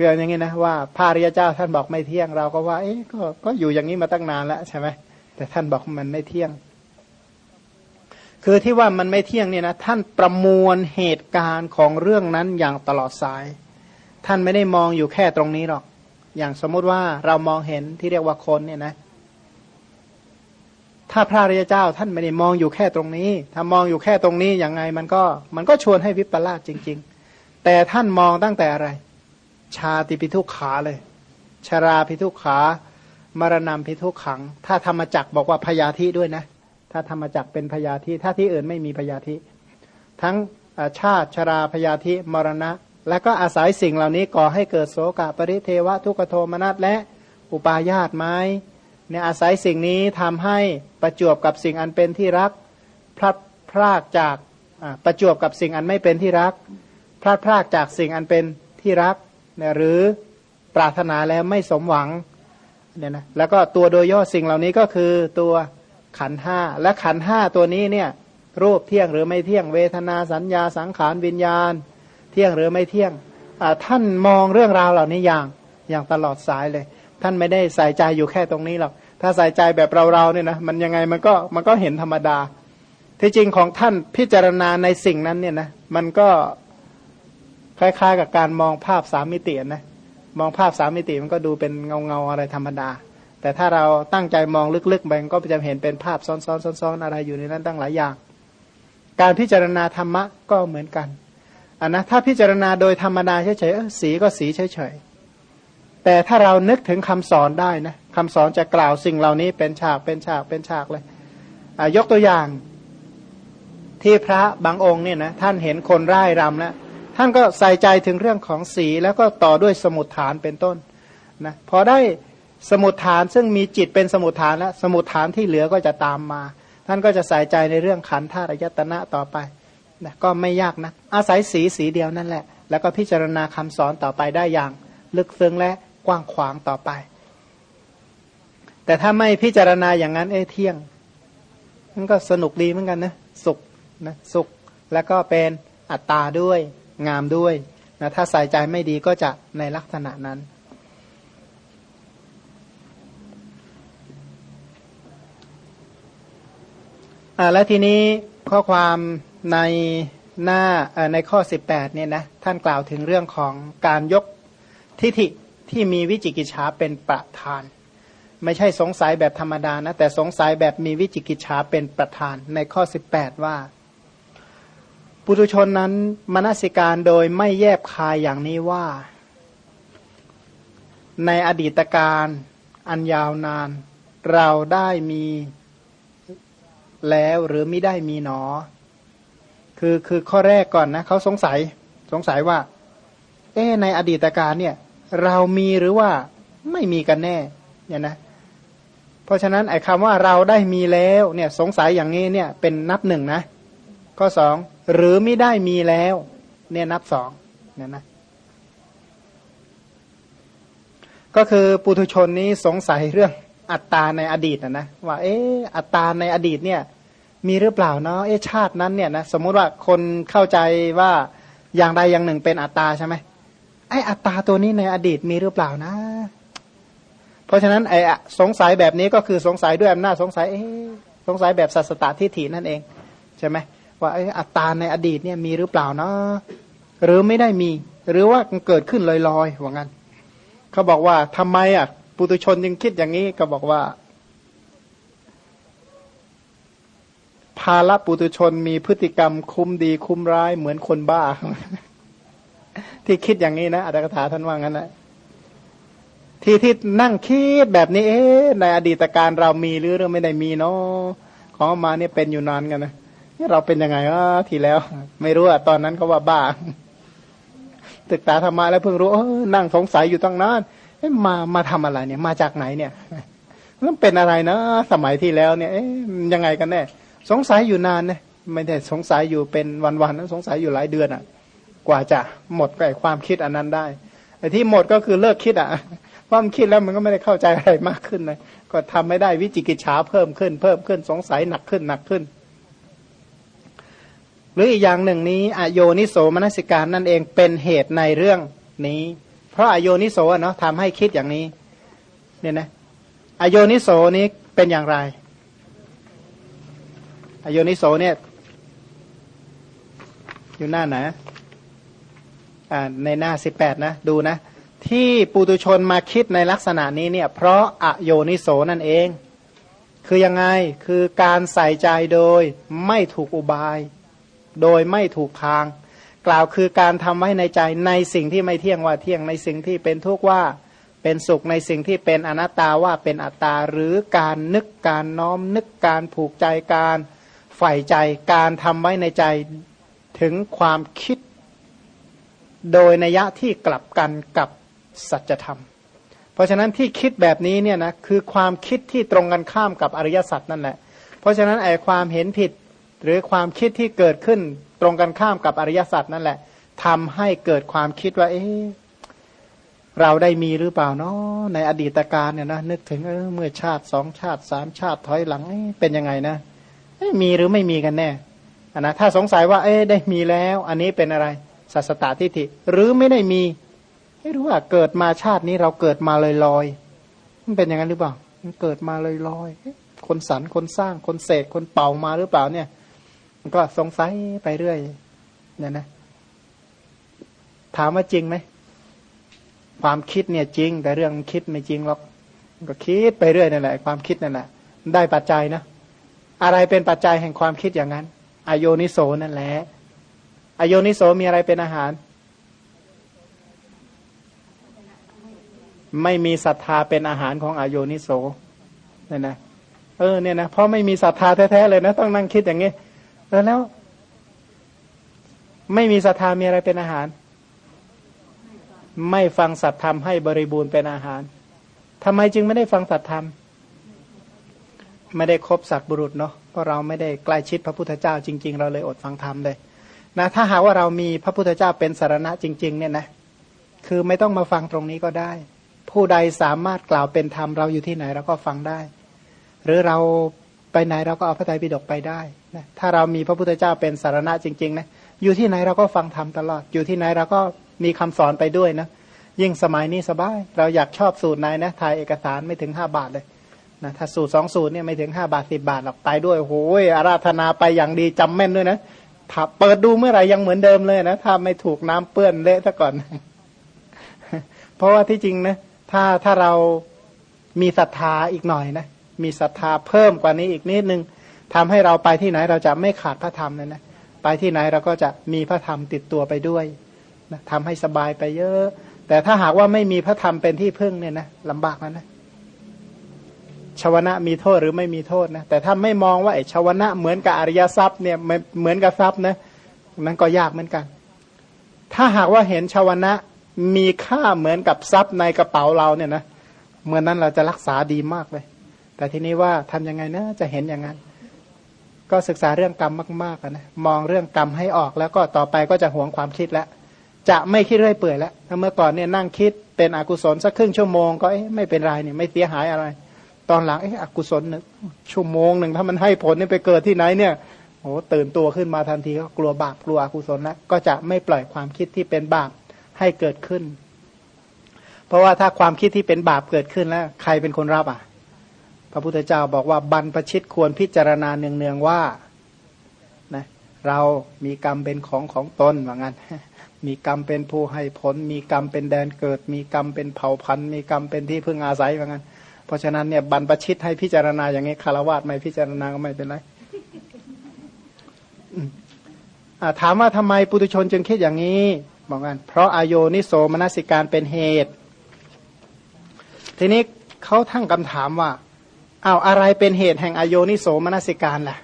คืออย่างนี้นะว่าพระริยเจ้าท่านบอกไม่เที่ยงเราก็ว่า เอ๊ะก็ก็อยู่อย่างนี้มาตั้งนานแล้วใช่ไหมแต่ท่านบอกมันไม่เที่ยง คือที่ว่ามันไม่เที่ยงเนี่ยนะท่านประมวลเหตุการณ์ของเรื่องนั้นอย่างตลอดสาย ท่านไม่ได้มองอยู่แค่ตรงนี้หรอก อย่างสมมุติว่าเรามองเห็นที่เรียกว่าคนเนี่ยนะ ถ้าพระริยเจ้าท่านไม่ได้มองอยู่แค่ตรงนี้ ถ้ามองอยู่แค่ตรงนี้อยังไงมันก็มันก็ชวนให้วิปลาสจริง ๆ แต่ท่านมองตั้งแต่อะไร ชาติพิทุขาเลย ชราพิทุขามรณะพิทุขัง ถ้าธรรมจักบอกว่าพยาธิด้วยนะ ถ้าธรรมจักเป็นพยาธิ ถ้าที่อื่นไม่มีพยาธิ ทั้งชาติชราพยาธิมรณะ และก็อาศัยสิ่งเหล่านี้ก่อให้เกิดโสกะปริเทวะทุกโทมนัสและอุปาญาตไม้เนี่ยอาศัยสิ่งนี้ทำให้ประจวบกับสิ่งอันเป็นที่รักพลัดพรากจากประจวบกับสิ่งอันไม่เป็นที่รักพลัดพรากจากสิ่งอันเป็นที่รัก นี่ยหรือปรารถนาแล้วไม่สมหวังเนี่ยนะแล้วก็ตัวโดยย่อสิ่งเหล่านี้ก็คือตัวขันห้าและขันห้าตัวนี้เนี่ยรูปเที่ยงหรือไม่เที่ยงเวทนาสัญญาสังขารวิญญาณ เที่ยงหรือไม่เที่ยงท่านมองเรื่องราวเหล่านี้อย่างอย่างตลอดสายเลย ท่านไม่ได้ใส่ใจอยู่แค่ตรงนี้หรอกถ้าใส่ใจแบบเราๆเนี่ยนะมันยังไงมันก็มันก็เห็นธรรมดาที่จริงของท่านพิจารณาในสิ่งนั้นเนี่ยนะมันก็ คล้าย ๆ กับการมองภาพสามมิตินะมองภาพสามมิติมันก็ดูเป็นเงาๆอะไรธรรมดา แต่ถ้าเราตั้งใจมองลึกๆไปก็จะเห็นเป็นภาพซ้อนๆๆอะไรอยู่ในนั้นตั้งหลายอย่าง การพิจารณาธรรมะก็เหมือนกันอันนะถ้าพิจารณาโดยธรรมดาเฉยๆสีก็สีเฉยๆแต่ถ้าเรานึกถึงคำสอนได้นะคำสอนจะกล่าวสิ่งเหล่านี้เป็นฉากเป็นฉากเป็นฉากเลยยกตัวอย่างที่พระบางองค์เนี่ยนะท่านเห็นคนร่ายรำแล้ว ท่านก็ใส่ใจถึงเรื่องของสีแล้วก็ต่อด้วยสมุดฐานเป็นต้นนะพอได้สมุดฐานซึ่งมีจิตเป็นสมุดฐานแล้วสมุดฐานที่เหลือก็จะตามมา ท่านก็จะใส่ใจในเรื่องขันธาตุยตนะต่อไปนะก็ไม่ยากนะอาศัยสีสีเดียวนั่นแหละ แล้วก็พิจารณาคำสอนต่อไปได้อย่างลึกซึ้งและกว้างขวางต่อไป แต่ถ้าไม่พิจารณาอย่างนั้นเอ้เที่ยงมันก็สนุกดีเหมือนกันนะสุขนะสุขแล้วก็เป็นอัตตาด้วย งามด้วยนะถ้าใส่ใจไม่ดีก็จะในลักษณะนั้นอ่าแล้วทีนี้ข้อความในหน้าในข้อ 18เนี่ยนะท่านกล่าวถึงเรื่องของการยกทิฏฐิที่มีวิจิกิจฉาเป็นประธาน ไม่ใช่สงสัยแบบธรรมดานะแต่สงสัยแบบมีวิจิกิจฉาเป็นประธานในข้อ 18 ว่า ปุถุชนนั้นมนสิการโดยไม่แยบคายอย่างนี้ว่า ในอดีตการอันยาวนาน เราได้มีแล้วหรือไม่ได้มีหนอ คือคือข้อแรกก่อนนะเขาสงสัยสงสัยว่า เอ๊ในอดีตการเนี่ย เรามีหรือว่าไม่มีกันแน่ เนี่ยนะ เพราะฉะนั้นไอ้คำว่าเราได้มีแล้ว เนี่ย สงสัยอย่างนี้เนี่ย เป็นนับหนึ่งนะข้อสอง หรือไม่ได้มีแล้ว เนี่ยนับสองเนี่ยนะก็คือปุถุชนนี้สงสัยเรื่องอัตตาในอดีตนะนะว่า เอออัตตาในอดีตเนี่ย มีหรือเปล่าเนาะเอชาตินั้นเนี่ยนะสมมุติว่าคนเข้าใจว่าอย่างใดอย่างหนึ่งเป็นอัตตาใช่ไหมไออัตตาตัวนี้ในอดีตมีหรือเปล่านะ เพราะฉะนั้นไอสงสัยแบบนี้ก็คือสงสัยด้วยอำนาจสงสัยเอสงสัยแบบสัสตตทิฏฐินั่นเอง ใช่ไหม ว่าไออัตตาในอดีตเนี่ยมีหรือเปล่าเนาะหรือไม่ได้มี หรือว่าเกิดขึ้นลอยๆว่างั้นเขาบอกว่าทำไมอะปุตุชนยังคิดอย่างนี้ก็บอกว่า ภาละปุตุชนมีพฤติกรรมคุ้มดีคุ้มร้ายเหมือนคนบ้า ที่คิดอย่างนี้นะอัตถกถาท่านว่างั้นนะที่ที่นั่งคิดแบบนี้เอ๊ในอดีตการเรามีหรือเราไม่ได้มีเนาะของมาเนี่ยเป็นอยู่นานกันนะ เราเป็นยังไงวะทีแล้ว ไม่รู้อะตอนนั้นเขาว่าบ้าศึกษาธรรมะแล้วเพิ่งรู้นั่งสงสัยอยู่ตั้งนานมามาทำอะไรเนี่ย มาจากไหนเนี่ยมันเป็นอะไรนะ สมัยที่แล้วเนี่ยยังไงกันแน่สงสัยอยู่นานเนี่ยไม่ได้สงสัยอยู่เป็นวันๆนะสงสัยอยู่หลายเดือนอะ กว่าจะหมดไอ้ความคิดอันนั้นได้ไอ้ที่หมดก็คือเลิกคิดอะเพราะมันคิดแล้วมันก็ไม่ได้เข้าใจอะไรมากขึ้นเลยก็ทำไม่ได้วิจิกิจฉาเพิ่มขึ้น เพิ่มขึ้นสงสัยหนักขึ้นหนักขึ้น หรืออีกอย่างหนึ่งนี้อโยนิโสมนสิการนั่นเองเป็นเหตุในเรื่องนี้ เพราะอโยนิโสเนาะทำให้คิดอย่างนี้เนี่ยนะอโยนิโสนี้เป็นอย่างไร อโยนิโสเนี่ย อยู่หน้าไหนอ่าในหน้าสิบแปดนะ ดูนะ ที่ปุตุชนมาคิดในลักษณะนี้เนี่ย เพราะอโยนิโสนั่นเอง คือยังไงคือการใส่ใจโดยไม่ถูกอุบาย โดยไม่ถูกทาง กล่าวคือการทำไว้ในใจในสิ่งที่ไม่เที่ยงว่าเที่ยงในสิ่งที่เป็นทุกข์ว่าเป็นสุขในสิ่งที่เป็นอนัตตาว่าเป็นอัตตา หรือการนึกการน้อมนึกการผูกใจการใฝ่ใจการทำไว้ในใจถึงความคิด โดยนัยะที่กลับกันกับสัจธรรม เพราะฉะนั้นที่คิดแบบนี้เนี่ยนะคือความคิดที่ตรงกันข้ามกับอริยสัจนั่นแหละเพราะฉะนั้นไอ้ความเห็นผิด หรือความคิดที่เกิดขึ้นตรงกันข้ามกับอริยสัจนั่นแหละทำให้เกิดความคิดว่า เอ๊ะเราได้มีหรือเปล่าเนาะในอดีตการเนี่ยนะนึกถึงเออเมื่อชาติสองชาติสามชาติถอยหลังเป็นยังไงนะมีหรือไม่มีกันแน่นนะถ้าสงสัยว่า เอ๊ได้มีแล้ว อันนี้เป็นอะไรสัสตตทิฏฐิหรือไม่ได้มีไม่รู้ว่าเกิดมาชาตินี้เราเกิดมาลอยลอยมันเป็นอย่างนั้นหรือเปล่ามันเกิดมาลอยลอยคนสรรคนสร้างคนเศษคนเป่ามาหรือเปล่าเนี่ย ก็สงสัยไปเรื่อยเนี่ยนะ ถามว่าจริงไหม ความคิดเนี่ยจริง แต่เรื่องคิดไม่จริงหรอกก็คิดไปเรื่อยนั่นแหละ ความคิดนั่นแหละได้ปัจจัยนะ อะไรเป็นปัจจัยแห่งความคิดอย่างนั้นอโยนิโสนั่นแหละอโยนิโสมีอะไรเป็นอาหาร ไม่มีศรัทธาเป็นอาหารของอโยนิโสเนี่ยนะเออเนี่ยนะเพราะไม่มีศรัทธาแท้ๆเลยนะ ต้องนั่งคิดอย่างนี้ แล้วแล้ว ไม่มีศรัทธามีอะไรเป็นอาหาร ไม่ฟังสัตธรรมให้บริบูรณ์เป็นอาหารทำไมจึงไม่ได้ฟังสัตธรรม ไม่ได้ครบสักบุรุษเนาะเพราะเราไม่ได้ใกล้ชิดพระพุทธเจ้าจริง ๆ เราเลยอดฟังธรรมเลยนะถ้าหากว่าเรามีพระพุทธเจ้าเป็นสารณะจริง ๆ เนี่ยนะคือไม่ต้องมาฟังตรงนี้ก็ได้ ผู้ใดสามารถกล่าวเป็นธรรมเราอยู่ที่ไหนเราก็ฟังได้ หรือเราไปไหนเราก็เอาพระไตรปิฎกไปได้ นะถ้าเรามีพระพุทธเจ้าเป็นสารณะจริงๆนะอยู่ที่ไหนเราก็ฟังธรรมตลอด อยู่ที่ไหนเราก็มีคำสอนไปด้วยนะยิ่งสมัยนี้สบาย เราอยากชอบสูตรไหนนะถ่ายเอกสารไม่ถึงห้าบาทเลยนะถ้าสูตรสองสูตรเนี่ยไม่ถึงห้าบาทสิบาทหรอกไปด้วยโอ้ยอาราธนาไปอย่างดีจำแม่นด้วยนะถ้าเปิดดูเมื่อไหร่ยังเหมือนเดิมเลยนะถ้าไม่ถูกน้ำเปื้อนเละซะก่อน เพราะว่าที่จริงนะถ้าถ้าเรามีศรัทธาอีกหน่อยนะมีศรัทธาเพิ่มกว่านี้อีกนิดนึง ทำให้เราไปที่ไหนเราจะไม่ขาดพระธรรมเลยนะไปที่ไหนเราก็จะมีพระธรรมติดตัวไปด้วยนะทำให้สบายไปเยอะ แต่ถ้าหากว่าไม่มีพระธรรมเป็นที่พึ่งเนี่ยนะลำบากนะนะชาวนะมีโทษหรือไม่มีโทษนะแต่ถ้าไม่มองว่าไอ้ชาวนะเหมือนกับอริยทรัพย์เนี่ยเหมือนกับทรัพย์นะนั้นก็ยากเหมือนกัน ถ้าหากว่าเห็นชาวนะมีค่าเหมือนกับทรัพย์ในกระเป๋าเราเนี่ยนะเมื่อนนั้นเราจะรักษาดีมากเลย แต่ทีนี้ว่าทำยังไงนะจะเห็นอย่างนั้น ก็ศึกษาเรื่องกรรมมากๆนะมองเรื่องกรรมให้ออกแล้วก็ต่อไปก็จะหวงความคิดแล้วจะไม่คิดเรื่อยเปื่อยแล้วถ้าเมื่อก่อนเนี่ยนั่งคิดเป็นอกุศลสักครึ่งชั่วโมงก็ไม่เป็นไรเนี่ยไม่เสียหายอะไร ตอนหลังไอ้อกุศลนึงชั่วโมงหนึ่งถ้ามันให้ผลนี่ไปเกิดที่ไหนเนี่ยโอ้ตื่นตัวขึ้นมาทันทีก็กลัวบาปกลัวอกุศลแล้วก็จะไม่ปล่อยความคิดที่เป็นบาปให้เกิดขึ้น เพราะว่าถ้าความคิดที่เป็นบาปเกิดขึ้นแล้ว ใครเป็นคนรับอะ พระพุทธเจ้าบอกว่าบรรพชิตควรพิจารณาเนืองๆว่านะเรามีกรรมเป็นของของตนว่างั้นมีกรรมเป็นผู้ให้ผล มีกรรมเป็นแดนเกิด มีกรรมเป็นเผ่าพันธุ์ มีกรรมเป็นที่พึ่งอาศัยว่างั้น เพราะฉะนั้นเนี่ยบรรพชิตให้พิจารณาอย่างนี้คารวะไม่พิจารณาก็ไม่เป็นไรถามว่าทำไมปุถุชนจึงคิดอย่างนี้บอกกันเพราะอโยนิโสมนสิการเป็นเหตุ ทีนี้เขาทั้งคำถามว่า เอาอะไรเป็นเหตุแห่งอโยนิโสมนสิการล่ะ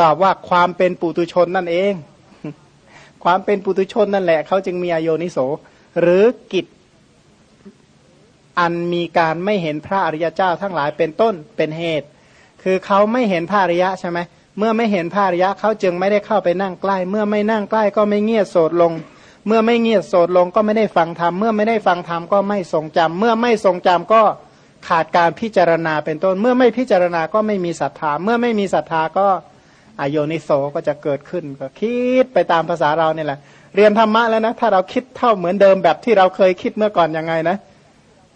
ตอบว่าความเป็นปุตุชนนั่นเอง ความเป็นปุตุชนนั่นแหละเขาจึงมีอโยนิโส หรือกิจอันมีการไม่เห็นพระอริยเจ้าทั้งหลายเป็นต้นเป็นเหตุ คือเขาไม่เห็นพระอริยะใช่ไหมเมื่อไม่เห็นพระอริยะเขาจึงไม่ได้เข้าไปนั่งใกล้ เมื่อไม่นั่งใกล้ก็ไม่เงียบโสดลง เมื่อไม่เงียบโสดลงก็ไม่ได้ฟังธรรมเมื่อไม่ได้ฟังธรรมก็ไม่ทรงจำเมื่อไม่ทรงจำก็ ขาดการพิจารณาเป็นต้น เมื่อไม่พิจารณาก็ไม่มีศรัทธา เมื่อไม่มีศรัทธาก็อโยนิโสก็จะเกิดขึ้นก็คิดไปตามภาษาเราเนี่ยแหละ เรียนธรรมะแล้วนะ ถ้าเราคิดเท่าเหมือนเดิมแบบที่เราเคยคิดเมื่อก่อนยังไงนะ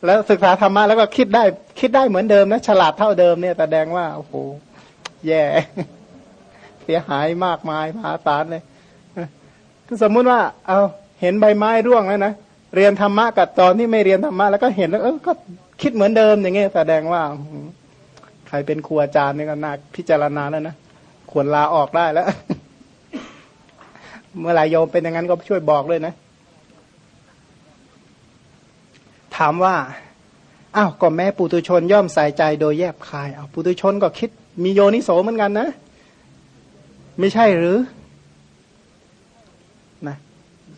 แล้วศึกษาธรรมะแล้วก็คิดได้คิดได้เหมือนเดิมนะ ฉลาดเท่าเดิมเนี่ยแต่แดงว่าโอ้โหแย่ เสียหายมากมายมหาศาลเลยถ้าสมมุติว่า เอาเห็นใบไม้ร่วงแล้วนะเรียนธรรมะกับตอนที่ไม่เรียนธรรมะแล้วก็เห็นแล้วเออก็ คิดเหมือนเดิมอย่างเงี้ยแสดงว่า ใครเป็นครูอาจารย์นี่ก็น่าพิจารณาแล้วนะควรลาออกได้แล้ว เมื่อไหร่โยมเป็นอย่างนั้นก็ช่วยบอกเลยนะ ถามว่าอ้าวก็แม้ปุตุชนย่อมใส่ใจโดยแยบคายเอาปุตุชนก็คิด มีโยนิโสเหมือนกันนะ ไม่ใช่หรือนะ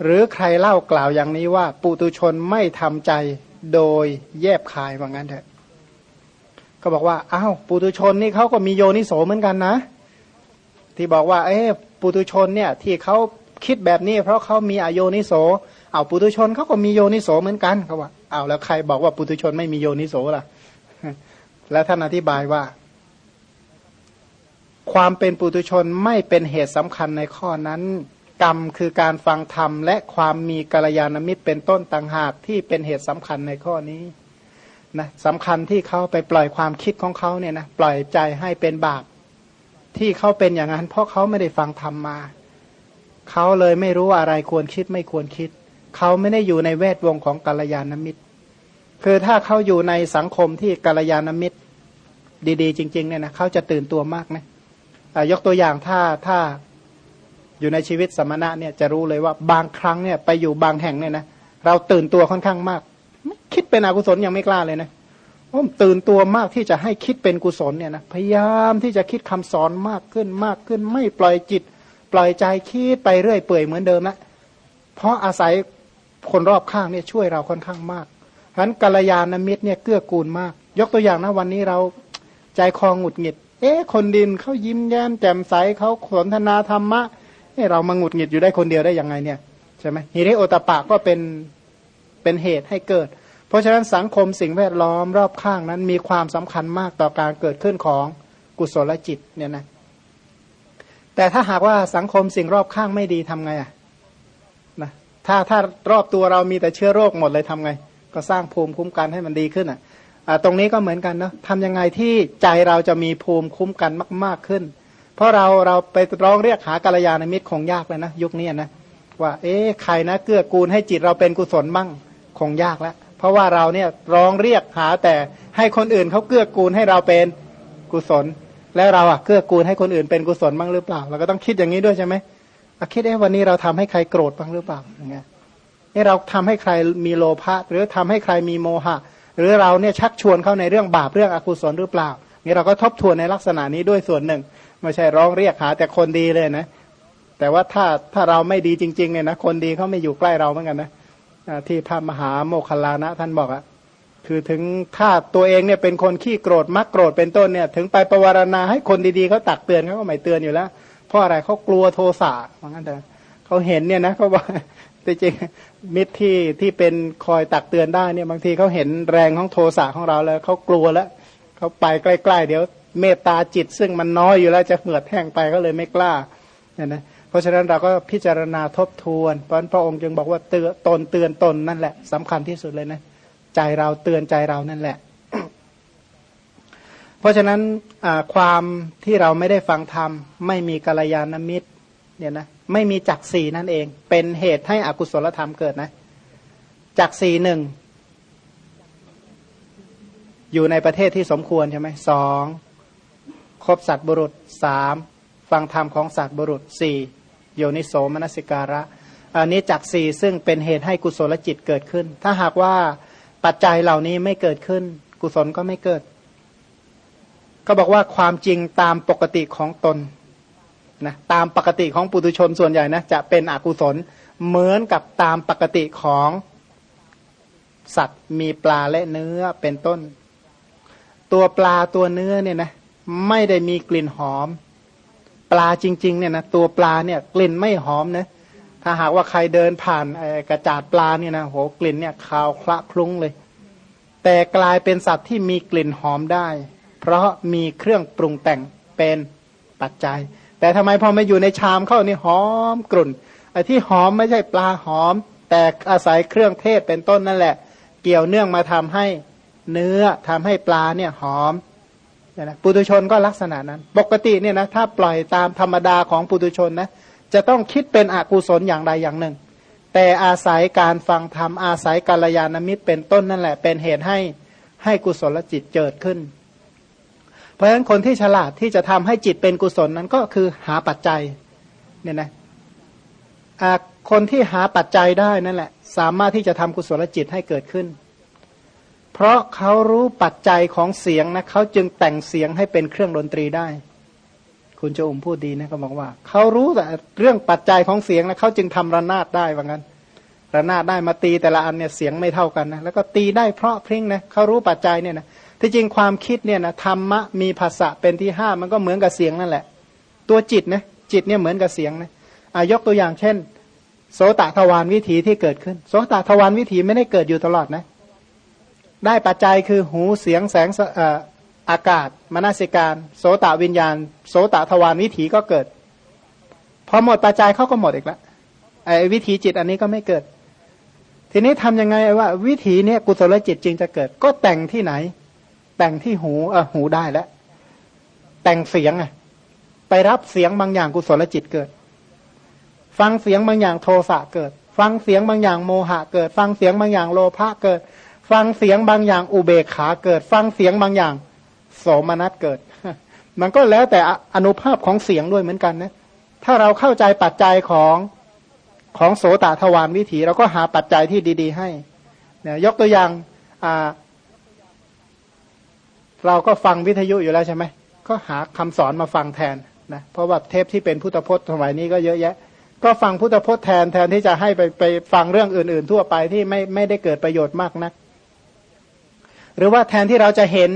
หรือใครเล่ากล่าวอย่างนี้ว่า ปุตุชนไม่ทำใจ โดยแยบคายว่างั้นเถอะ ก็บอกว่าอ้าวปุตุชนนี่เขาก็มีโยนิโสเหมือนกันนะ ที่บอกว่า เอ๊ปุตุชนเนี่ยที่เขาคิดแบบนี้ เพราะเขามีอโยนิโสเอาปุตุชนเขาก็มีโยนิโสเหมือนกันเขาว่าเอาแล้วใครบอกว่าปุถุชนไม่มีโยนิโสล่ะ แล้วท่านอธิบายว่า ความเป็นปุถุชนไม่เป็นเหตุสำคัญในข้อนั้น กรรมคือการฟังธรรม และความมีกัลยาณมิตรเป็นต้นต่างหากที่เป็นเหตุสำคัญในข้อนี้นะสำคัญที่เขาไปปล่อยความคิดของเขาเนี่ยนะปล่อยใจให้เป็นบาป ที่เขาเป็นอย่างนั้น เพราะเขาไม่ได้ฟังธรรมมา เขาเลยไม่รู้อะไรควรคิดไม่ควรคิด เขาไม่ได้อยู่ในแวดวงของกัลยาณมิตร คือถ้าเขาอยู่ในสังคมที่กัลยาณมิตร ดี ๆ จริง ๆ เนี่ยนะเขาจะตื่นตัวมากนะยกตัวอย่างถ้าถ้า อยู่ในชีวิตสมณะเนี่ยจะรู้เลยว่าบางครั้งเนี่ยไปอยู่บางแห่งเนี่ยนะเราตื่นตัวค่อนข้างมาก คิดเป็นอกุศลยังไม่กล้าเลยนะผมตื่นตัวมากที่จะให้คิดเป็นกุศลเนี่ยนะพยายามที่จะคิดคำสอนมากขึ้นมากขึ้น ไม่ปล่อยจิต ปล่อยใจคิดไปเรื่อยเปื่อยเหมือนเดิมนะเพราะอาศัยคนรอบข้างเนี่ยช่วยเราค่อนข้างมากฉะนั้นกัลยาณมิตรเนี่ยเกื้อกูลมาก ยกตัวอย่างนะวันนี้เราใจคอหงุดหงิด เอ๊ะคนดินเขายิ้มแย้มแจ่มใสเขาสนทนาธรรมะ เรามาหงุดหงิดอยู่ได้คนเดียวได้ยังไงเนี่ยใช่ไหมฮิริโอตปะก็เป็นเป็นเหตุให้เกิด เพราะฉะนั้นสังคมสิ่งแวดล้อมรอบข้างนั้นมีความสำคัญมากต่อการเกิดขึ้นของกุศลจิตเนี่ยนะแต่ถ้าหากว่าสังคมสิ่งรอบข้างไม่ดีทำไงอะถ้าถ้ารอบตัวเรามีแต่เชื้อโรคหมดเลยทำไง ก็สร้างภูมิคุ้มกันให้มันดีขึ้นอะตรงนี้ก็เหมือนกันเนาะทำยังไงที่ใจเราจะมีภูมิคุ้มกันมาก ๆขึ้น เพราะเราเราไปร้องเรียกหากัลยาณมิตรคงยากเลยนะ ยุคนี้นะว่าเอ๊ะใครนะเกื้อกูลให้จิตเราเป็นกุศลบ้างคงยากแล้ว เพราะว่าเราเนี่ยร้องเรียกหาแต่ให้คนอื่นเขาเกื้อกูลให้เราเป็นกุศล แล้วเราอะเกื้อกูลให้คนอื่นเป็นกุศลบ้างหรือเปล่า เราก็ต้องคิดอย่างนี้ด้วยใช่ไหมคิดเอ๊ะวันนี้เราทำให้ใครโกรธบ้างหรือเปล่าอย่างเงี้ยนี่เราทำให้ใครมีโลภะหรือทำให้ใครมีโมหะ หรือเราเนี่ยชักชวนเข้าในเรื่องบาปเรื่องอกุศลหรือเปล่านี่เราก็ทบทวนในลักษณะนี้ด้วยส่วนหนึ่ง ไม่ใช่ร้องเรียกหาแต่คนดีเลยนะ แต่ว่าถ้าถ้าเราไม่ดีจริงๆเนี่ยนะคนดีเขาไม่อยู่ใกล้เราเหมือนกันนะที่พระมหาโมคคลานะท่านบอกอะคือถึงถ้าตัวเองเนี่ยเป็นคนขี้โกรธมักโกรธเป็นต้นเนี่ย ถึงไปประวารณาให้คนดีๆเขาตักเตือนเขาก็ไม่เตือนอยู่แล้ว เพราะอะไรเขากลัวโทสะเหมือนกันแต่เขาเห็นเนี่ยนะเขาบอกแต่จริงมิตรที่ที่เป็นคอยตักเตือนได้เนี่ยบางทีเขาเห็นแรงของโทสะของเราแล้วเขากลัวแล้วเขาไปใกล้ ๆ เดี๋ยว เมตตาจิต ซึ่งมันน้อยอยู่แล้วจะเหือดแห้งไปก็เลยไม่กล้าเนี่ยนะเพราะฉะนั้นเราก็พิจารณาทบทวน เพราะพระองค์จึงบอกว่าเตือนตนเตือนตนนั่นแหละสำคัญที่สุดเลยนะใจเราเตือนใจเรานั่นแหละ เพราะฉะนั้นความที่เราไม่ได้ฟังธรรมไม่มีกัลยาณมิตรเนี่ยนะไม่มีจักสีนั่นเอง เป็นเหตุให้อกุศลธรรมเกิดนะจักสีหนึ่งอยู่ในประเทศที่สมควรใช่ไหมสอง บสัตว์บุรุษสามฟังธรรมของสัตว์บุรุษสี่โยนิโสมนสิการะอันนี้จักสี่ซึ่งเป็นเหตุให้กุศลจิตเกิดขึ้น ถ้าหากว่าปัจจัยเหล่านี้ไม่เกิดขึ้น กุศลก็ไม่เกิด ก็บอกว่าความจริงตามปกติของตนนะตามปกติของปุถุชนส่วนใหญ่นะจะเป็นอกุศลเหมือนกับตามปกติของสัตว์มีปลาและเนื้อเป็นต้น ตัวปลาตัวเนื้อเนี่ยนะ ไม่ได้มีกลิ่นหอม ปลาจริง ๆ เนี่ยนะตัวปลาเนี่ยกลิ่นไม่หอมนะถ้าหากว่าใครเดินผ่านกระจาดปลาเนี่ยนะโหกลิ่นเนี่ยคาวคละคลุ้งเลย แต่กลายเป็นสัตว์ที่มีกลิ่นหอมได้ เพราะมีเครื่องปรุงแต่งเป็นปัจจัย แต่ทำไมพอมาอยู่ในชามเข้านี่หอมกลุ่นไอ้ที่หอมไม่ใช่ปลาหอม แต่อาศัยเครื่องเทศเป็นต้นนั่นแหละ เกี่ยวเนื่องมาทำให้เนื้อทำให้ปลาเนี่ยหอม นะปุตุชนก็ลักษณะนั้น ปกติเนี่ยนะถ้าปล่อยตามธรรมดาของปุตุชนนะจะต้องคิดเป็นอกุศลอย่างใดอย่างหนึ่ง แต่อาศัยการฟังธรรมอาศัยกาลยานมิตรเป็นต้นนั่นแหละ เป็นเหตุให้ให้กุศลจิตเกิดขึ้น เพราะฉะนั้นคนที่ฉลาดที่จะทำให้จิตเป็นกุศลนั้นก็คือหาปัจจัยเนี่ยนะคนที่หาปัจจัยได้นั่นแหละ สามารถที่จะทำกุศลจิตให้เกิดขึ้น เพราะเขารู้ปัจจัยของเสียงนะเขาจึงแต่งเสียงให้เป็นเครื่องดนตรีได้ คุณจะอุ่มพูดดีนะเขาบอกว่า เขารู้แต่เรื่องปัจจัยของเสียงนะเขาจึงทำระนาดได้ว่างั้นระนาดได้มาตีแต่ละอันเนี่ยเสียงไม่เท่ากันนะแล้วก็ตีได้เพราะพริ้งนะเขารู้ปัจจัยเนี่ยนะที่จริงความคิดเนี่ยนะธรรมะมีภาษะเป็นที่ห้ามันก็เหมือนกับเสียงนั่นแหละ ตัวจิตนะจิตเนี่ยเหมือนกับเสียงนะอายกตัวอย่างเช่น โสตทวารวิถีที่เกิดขึ้น โสตทวารวิถีไม่ได้เกิดอยู่ตลอดนะ ได้ปัจจัยคือหูเสียงแสงอากาศมนสิการ โสตวิญญาณ โสตทวารวิถีก็เกิด พอหมดปัจจัยเขาก็หมดอีกล้วไอ้วิถีจิตอันนี้ก็ไม่เกิด ทีนี้ทํำยังไงว่า วิถีเนี่ยกุศลจิตจริงจะเกิด ก็แต่งที่ไหน แต่งที่หูเออหูได้แล้วแต่งเสียงไงไปรับเสียงบางอย่างกุศลจิตเกิด ฟังเสียงบางอย่างโทสะเกิด ฟังเสียงบางอย่างโมหะเกิด ฟังเสียงบางอย่างโลภะเกิด ฟังเสียงบางอย่างอุเบกขาเกิด ฟังเสียงบางอย่าง โสมนัสเกิด มันก็แล้วแต่อนุภาพของเสียงด้วยเหมือนกันนะถ้าเราเข้าใจปัจจัยของของโสตทวารวิถี เราก็หาปัจจัยที่ดี ๆ ให้เนี่ยยกตัวอย่างอ่าเราก็ฟังวิทยุอยู่แล้วใช่ไหมก็หาคำสอนมาฟังแทนนะเพราะว่าเทปที่เป็นพุทธพจน์สมัยนี้ก็เยอะแยะ ก็ฟังพุทธพจน์แทนแทนที่จะให้ไปไปฟังเรื่องอื่น ๆ ทั่วไปที่ไม่ไม่ได้เกิดประโยชน์มากนัก หรือว่าแทนที่เราจะเห็น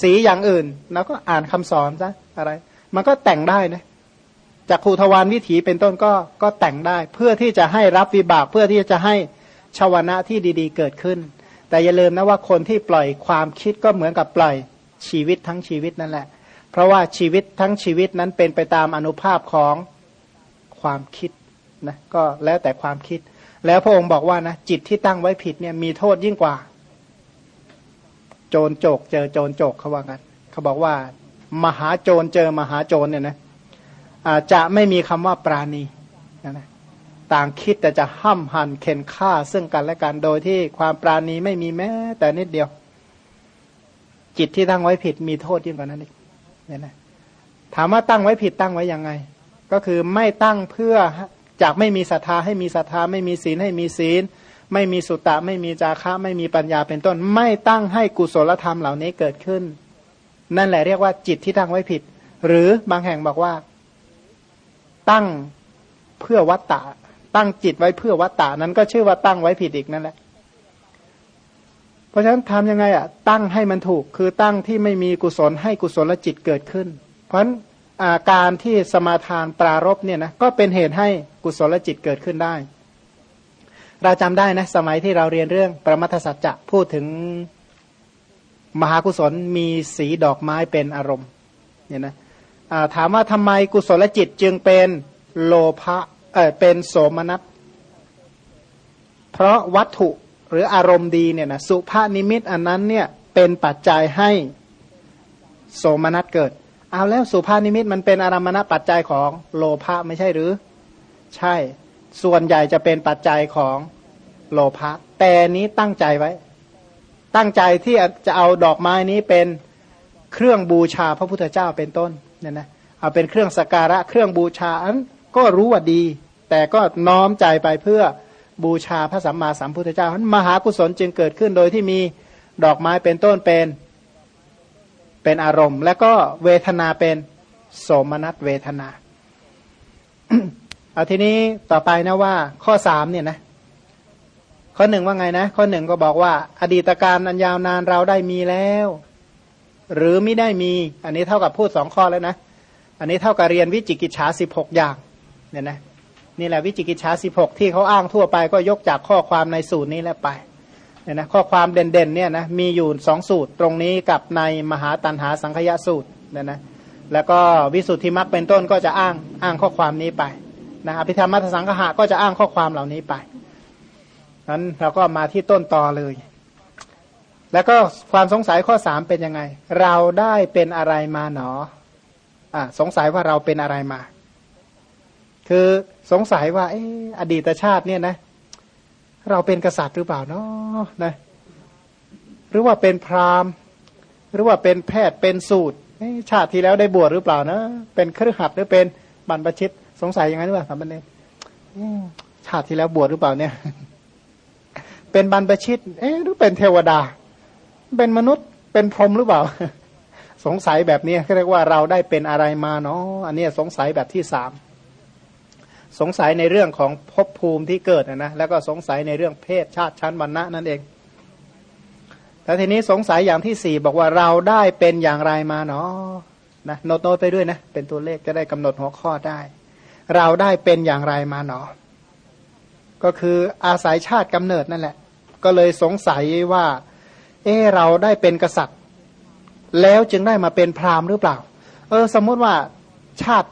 สีอย่างอื่นเราก็อ่านคำสอนซะอะไร มันก็แต่งได้นะจากภูทวารวิถีเป็นต้นก็ก็แต่งได้ เพื่อที่จะให้รับวิบากเพื่อที่จะให้ชาวนะที่ดีๆ เกิดขึ้น แต่อย่าลืมนะว่าคนที่ปล่อยความคิดก็เหมือนกับปล่อยชีวิตทั้งชีวิตนั่นแหละ เพราะว่าชีวิตทั้งชีวิตนั้นเป็นไปตามอนุภาพของความคิดนะก็แล้วแต่ความคิด แล้วพระองค์บอกว่านะจิตที่ตั้งไว้ผิดเนี่ยมีโทษยิ่งกว่า โจรโจกเจอโจรโจกเขาว่ากันเขาบอกว่า มหาโจรเจอมหาโจรเนี่ยนะจะไม่มีคำว่าปราณีนะนะต่างคิดแต่จะห้ำหันเข็นฆ่าซึ่งกันและกันโดยที่ความปราณีไม่มีแม้ แต่นิดเดียว จิตที่ตั้งไว้ผิดมีโทษยิ่งกว่านั้นอีกเนี่ยนะถามว่าตั้งไว้ผิดตั้งไว้ยังไง ก็คือไม่ตั้งเพื่อจากไม่มีศรัทธาให้มีศรัทธาไม่มีศีลให้มีศีล ไม่มีสุตตะ ไม่มีจาคะ ไม่มีปัญญาเป็นต้น ไม่ตั้งให้กุศลธรรมเหล่านี้เกิดขึ้น นั่นแหละเรียกว่าจิตที่ตั้งไว้ผิด หรือบางแห่งบอกว่า ตั้งเพื่อวัตตะ ตั้งจิตไว้เพื่อวัตตานั้นก็ชื่อว่าตั้งไว้ผิดอีกนั่นแหละ เพราะฉะนั้นทำยังไงอะ ตั้งให้มันถูก คือตั้งที่ไม่มีกุศลให้กุศลจิตเกิดขึ้น เพราะฉะนั้นการที่สมาทานปรารบเนี่ยนะก็เป็นเหตุให้กุศลจิตเกิดขึ้นได้ เราจำได้นะสมัยที่เราเรียนเรื่องประมัทสัจจะพูดถึงมหากุศลมีสีดอกไม้เป็นอารมณ์เนี่ยนะถามว่าทำไมกุศลจิตจึงเป็นโลภะเออเป็นโสมนัสเพราะวัตถุหรืออารมณ์ดีเนี่ยนะสุภานิมิตอันนั้นเนี่ยเป็นปัจจัยให้โสมนัสเกิด เอาแล้วสุภานิมิตมันเป็นอารมณปัจจัยของโลภะไม่ใช่หรือ ใช่ ส่วนใหญ่จะเป็นปัจจัยของโลภะแต่นี้ตั้งใจไว้ ตั้งใจที่จะเอาดอกไม้นี้เป็นเครื่องบูชาพระพุทธเจ้าเป็นต้นเนี่ยนะเอาเป็นเครื่องสการะเครื่องบูชาอันก็รู้ว่าดี แต่ก็น้อมใจไปเพื่อบูชาพระสัมมาสัมพุทธเจ้าอันมหากุศลจึงเกิดขึ้นโดยที่มีดอกไม้เป็นต้นเป็นเป็นอารมณ์ และก็เวทนาเป็นโสมนัสเวทนา เอาทีนี้ต่อไปนะว่าข้อสามเนี่ยนะข้อหนึ่งว่าไงนะ ข้อหนึ่งก็บอกว่า อดีตการอันยาวนานเราได้มีแล้ว หรือไม่ได้มี อันนี้เท่ากับพูดสองข้อแล้วนะ อันนี้เท่ากับเรียนวิจิกิจฉาสิบหกอย่างเนี่ยนะนี่แหละวิจิกิจฉาสิบหกที่เขาอ้างทั่วไปก็ยกจากข้อความในสูตรนี้แล้วไปเนี่ยนะข้อความเด่นๆเนี่ยนะมีอยู่สองสูตรตรงนี้กับในมหาตันหาสังขยสูตรเนี่ยนะแล้วก็วิสุทธิมรรคเป็นต้นก็จะอ้างอ้างข้อความนี้ไป นะอภิธรรมมัทสังขะก็จะอ้างข้อความเหล่านี้ไปนั้นเราก็มาที่ต้นตอเลย แล้วก็ความสงสัยข้อสามเป็นยังไง เราได้เป็นอะไรมาหนออ่าสงสัยว่าเราเป็นอะไรมา คือสงสัยว่าอดีตชาติเนี่ยนะ เราเป็นกษัตริย์หรือเปล่าเนาะนะหรือว่าเป็นพราหมณ์ หรือว่าเป็นแพทย์เป็นสูตรชาติที่แล้วได้บวชหรือเปล่านะ เป็นครือขัดหรือเป็นบรรพชิต สงสัยอย่างนั้นหรือเปล่าสามเณรชาติที่แล้วบวชหรือเปล่าเนี่ย เป็นบรรพชิต เอ๊หรือเป็นเทวดา เป็นมนุษย์เป็นพรหมหรือเปล่า สงสัยแบบนี้เรียกว่าเราได้เป็นอะไรมาเนาะอันนี้สงสัยแบบที่สามสงสัยในเรื่องของภพภูมิที่เกิดนะนะแล้วก็สงสัยในเรื่องเพศชาติชั้นวรรณะนั่นเองแล้วทีนี้สงสัยอย่างที่สี่บอกว่าเราได้เป็นอย่างไรมาเนาะนะโน้ตโน้ตไปด้วยนะ เป็นตัวเลขจะได้กำหนดหัวข้อได้ เราได้เป็นอย่างไรมาเนาะก็คืออาศัยชาติกำเนิดนั่นแหละ ก็เลยสงสัยว่า เออเราได้เป็นกษัตริย์ แล้วจึงได้มาเป็นพราหมณ์หรือเปล่า เออ สมมุติว่าชาติ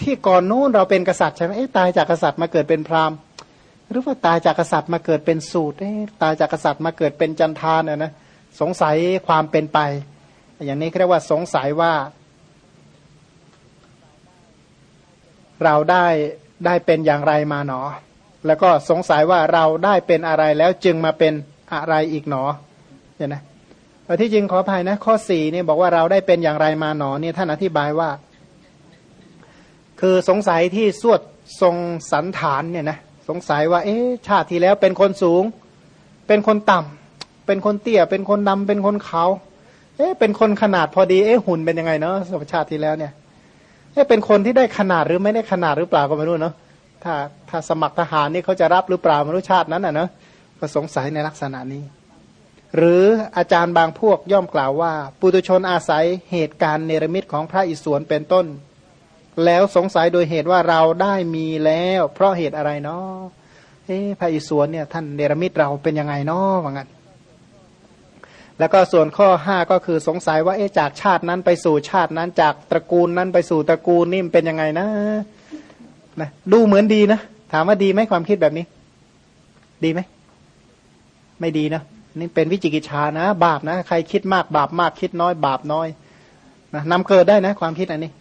ที่ก่อนนู้นเราเป็นกษัตริย์ใช่ไหมตายจากกษัตริย์มาเกิดเป็นพราหมณ์ หรือว่าตายจากกษัตริย์มาเกิดเป็นสูตรตายจากกษัตริย์มาเกิดเป็นจันทานนะนะสงสัยความเป็นไป อย่างนี้เรียกว่าสงสัยว่า เราได้ได้เป็นอย่างไรมาหนอ แล้วก็สงสัยว่าเราได้เป็นอะไรแล้วจึงมาเป็นอะไรอีกหนอเนี่ยนะที่จริงขออภัยนะ ข้อสี่นี่บอกว่าเราได้เป็นอย่างไรมาหนอเนี่ยท่านอธิบายว่า คือสงสัยที่สวดทรงสันฐานเนี่ยนะสงสัยว่า เอ๊ะชาติที่แล้วเป็นคนสูง เป็นคนต่ำเป็นคนเตี้ย เป็นคนดำเป็นคนเขาเอ๊ะเป็นคนขนาดพอดีเอ๊ะหุ่นเป็นยังไงเนาะสมชาติที่แล้วเนี่ย เอ๊ะเป็นคนที่ได้ขนาดหรือไม่ได้ขนาดหรือเปล่าก็ไม่รู้เนาะถ้าถ้าสมัครทหารนี่เขาจะรับหรือเปล่าไม่รู้ชาตินั้นอะเนาะก็สงสัยในลักษณะนี้ หรืออาจารย์บางพวกย่อมกล่าวว่า ปุถุชนอาศัยเหตุการณ์เนรมิตของพระอิศวรเป็นต้น แล้วสงสัยโดยเหตุว่าเราได้มีแล้ว เพราะเหตุอะไรเนาะเอ๊พระอิศวรเนี่ยท่านเนรมิตเราเป็นยังไงเนาะว่างั้น แล้วก็ส่วนข้อห้าก็คือสงสัยว่าเอ๊จากชาตินั้นไปสู่ชาตินั้นจากตระกูลนั้นไปสู่ตระกูลนี่มเป็นยังไงนะนะดูเหมือนดีนะ ถามว่าดีไหมความคิดแบบนี้ ดีไหม ไม่ดีนะนี่เป็นวิจิกิจชานะ บาปนะ ใครคิดมากบาปมากคิดน้อย บาปน้อยนะนำเกิดได้นะ ความคิดอันนี้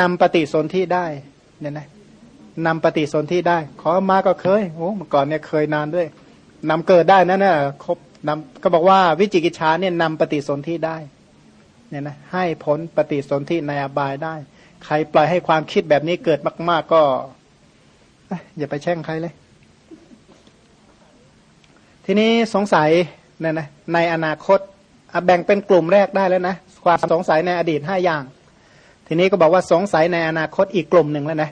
นำปฏิสนธิได้เนี่ยนะนำปฏิสนธิได้ ขอมาก็เคยโอ้เมื่อก่อนเนี่ยเคยนานด้วยนำเกิดได้นะเนี่ยครบ นำก็บอกว่าวิจิกิจชาเนี่ยนำปฏิสนธิได้เนี่ยนะให้ผลปฏิสนธิในอบายได้ ใครปล่อยให้ความคิดแบบนี้เกิดมาก ๆ ก็อย่าไปแช่งใครเลย ทีนี้สงสัยเนี่ยนะในอนาคตแบ่งเป็นกลุ่มแรกได้แล้วนะความสงสัยในอดีตห้าอย่าง ทีนี้ก็บอกว่าสงสัยในอนาคตอีกกลุ่มหนึ่งแล้วนะ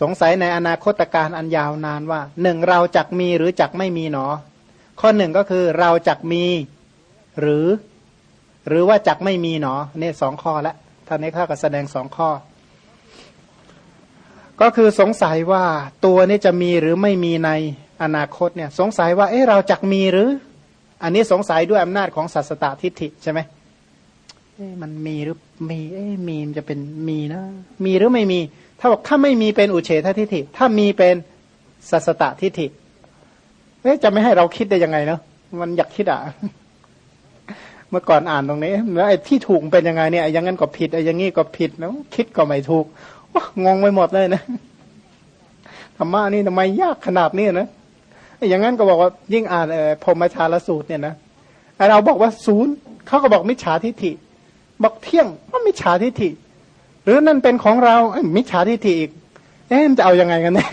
สงสัยในอนาคตการอันยาวนานว่าหนึ่งเราจักมีหรือจักไม่มีหนอ ข้อหนึ่งก็คือเราจักมีหรือ หรือว่าจักไม่มีหนอเนี่ยสองข้อแล้วท่านนี้ข้าก็แสดงสองข้อ ก็คือสงสัยว่าตัวนี้จะมีหรือไม่มีในอนาคตเนี่ย สงสัยว่าเอ๊ะเราจักมีหรือ อันนี้สงสัยด้วยอำนาจของสัสตตทิฏฐิใช่ไหมเอ๊ะมันมีหรือมี เอ๊ะมีมันจะเป็นมีนะ มีหรือไม่มี ถ้าบอกถ้าไม่มีเป็นอุเฉททิฏฐิ ถ้ามีเป็นสัสตทิฏฐิ เอ๊ะจะไม่ให้เราคิดได้ยังไงเนาะมันอยากคิดอะ เมื่อก่อนอ่านตรงนี้แล้วไอ้ที่ถูกเป็นยังไงเนี่ยอย่างนั้นก็ผิดไอ้อย่างงี้ก็ผิดแล้วคิดก็ไม่ถูกวงงไปหมดเลยนะธรรมะนี่ทำไมยากขนาดนี้นะอย่างนั้นก็บอกว่ายิ่งอ่านเออพรมชาลสูตรเนี่ยนะไอเราบอกว่าศูนย์เขาก็บอกมิจฉาทิฏฐิ บอกเที่ยงว่ามิจฉาทิฏฐิ หรือนั่นเป็นของเราไอมิจฉาทิฏฐิอีกเอ๊ะมันจะเอาอยัางไงกันแน่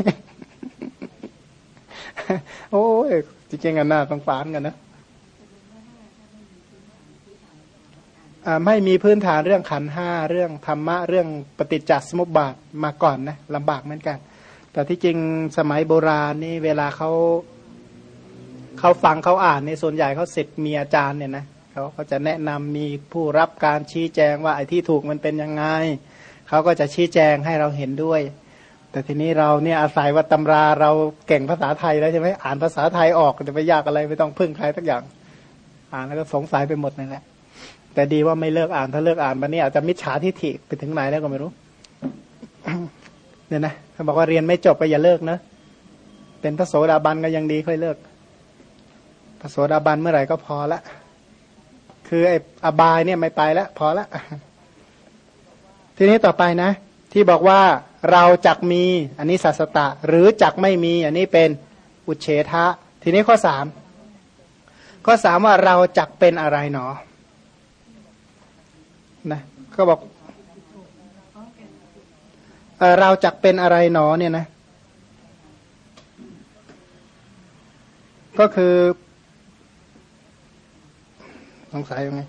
โอ้ยจริงๆกันหน้าต้องฟานกันนะไม่มีพื้นฐานเรื่องขันห้าเรื่องธรรมะเรื่องปฏิจจสมุปบาทมาก่อนนะลำบากเหมือนกัน แต่ที่จริงสมัยโบราณนี่เวลาเขาเขาฟังเขาอ่านในส่วนใหญ่เขาเสร็จมีอาจารย์เนี่ยนะเขาเขาจะแนะนำมีผู้รับการชี้แจงว่าไอ้ที่ถูกมันเป็นยังไงเขาก็จะชี้แจงให้เราเห็นด้วย แต่ทีนี้เราเนี่ยอาศัยว่าตำราเราเก่งภาษาไทยแล้วใช่ไหมอ่านภาษาไทยออกจะไปยากอะไรไม่ต้องพึ่งใครสักอย่าง อ่านแล้วก็สงสัยไปหมดนั่นแหละแต่ดีว่าไม่เลิกอ่านถ้าเลิกอ่านมันนี่อาจจะมิจฉาทิฏฐิไปถึงไหนแล้วก็ไม่รู้เนี่ยนะเขาบอกว่าเรียนไม่จบไปอย่าเลิกนะเป็นพระโสดาบันก็ยังดีค่อยเลิกพระโสดาบันเมื่อไหร่ก็พอละ คือไอ้อบายเนี่ยไม่ไปแล้วพอละทีนี้ต่อไปนะ ที่บอกว่า เราจักมีอันนี้สัสตะ หรือจักไม่มี อันนี้เป็นอุเฉทะ ทีนี้ข้อสามข้อสามว่าเราจักเป็นอะไรหนอนะก็บอกเเราจักเป็นอะไรหนอเนี่ยนะ ก็คือสงสัยยังไง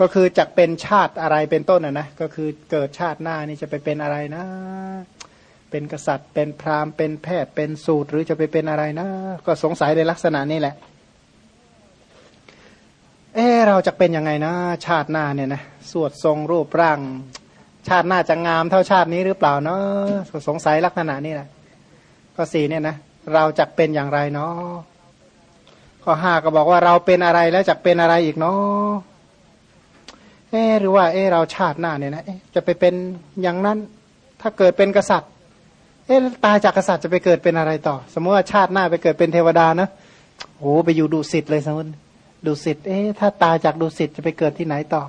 ก็คือจักเป็นชาติอะไรเป็นต้นอะนะก็คือเกิดชาติหน้านี่จะไปเป็นอะไรนะ เป็นกษัตริย์ เป็นพราหมณ์เป็นแพทย์เป็นสูตรหรือจะไปเป็นอะไรนะ ก็สงสัยในลักษณะนี้แหละ เออเราจะเป็นยังไงนะ ชาติหน้าเนี่ยนะสวดทรงรูปร่าง ชาติหน้าจะงามเท่าชาตินี้หรือเปล่าเนาะสงสัยลักษณะนี้แหละก็สี่เนี่ยนะเราจะเป็นอย่างไรเนาะข้อห้าก็บอกว่าเราเป็นอะไรแล้วจะเป็นอะไรอีกเนาะ เออหรือว่าเออเราชาติหน้าเนี่ยนะจะไปเป็นอย่างนั้น ถ้าเกิดเป็นกษัตริย์ เออตายจากกษัตริย์จะไปเกิดเป็นอะไรต่อ สมมติว่าชาติหน้าไปเกิดเป็นเทวดานะโอ้ไปอยู่ดุสิตเลยสมมติดุสิตเอ๊ะถ้าตายจากดุสิตจะไปเกิดที่ไหนต่อ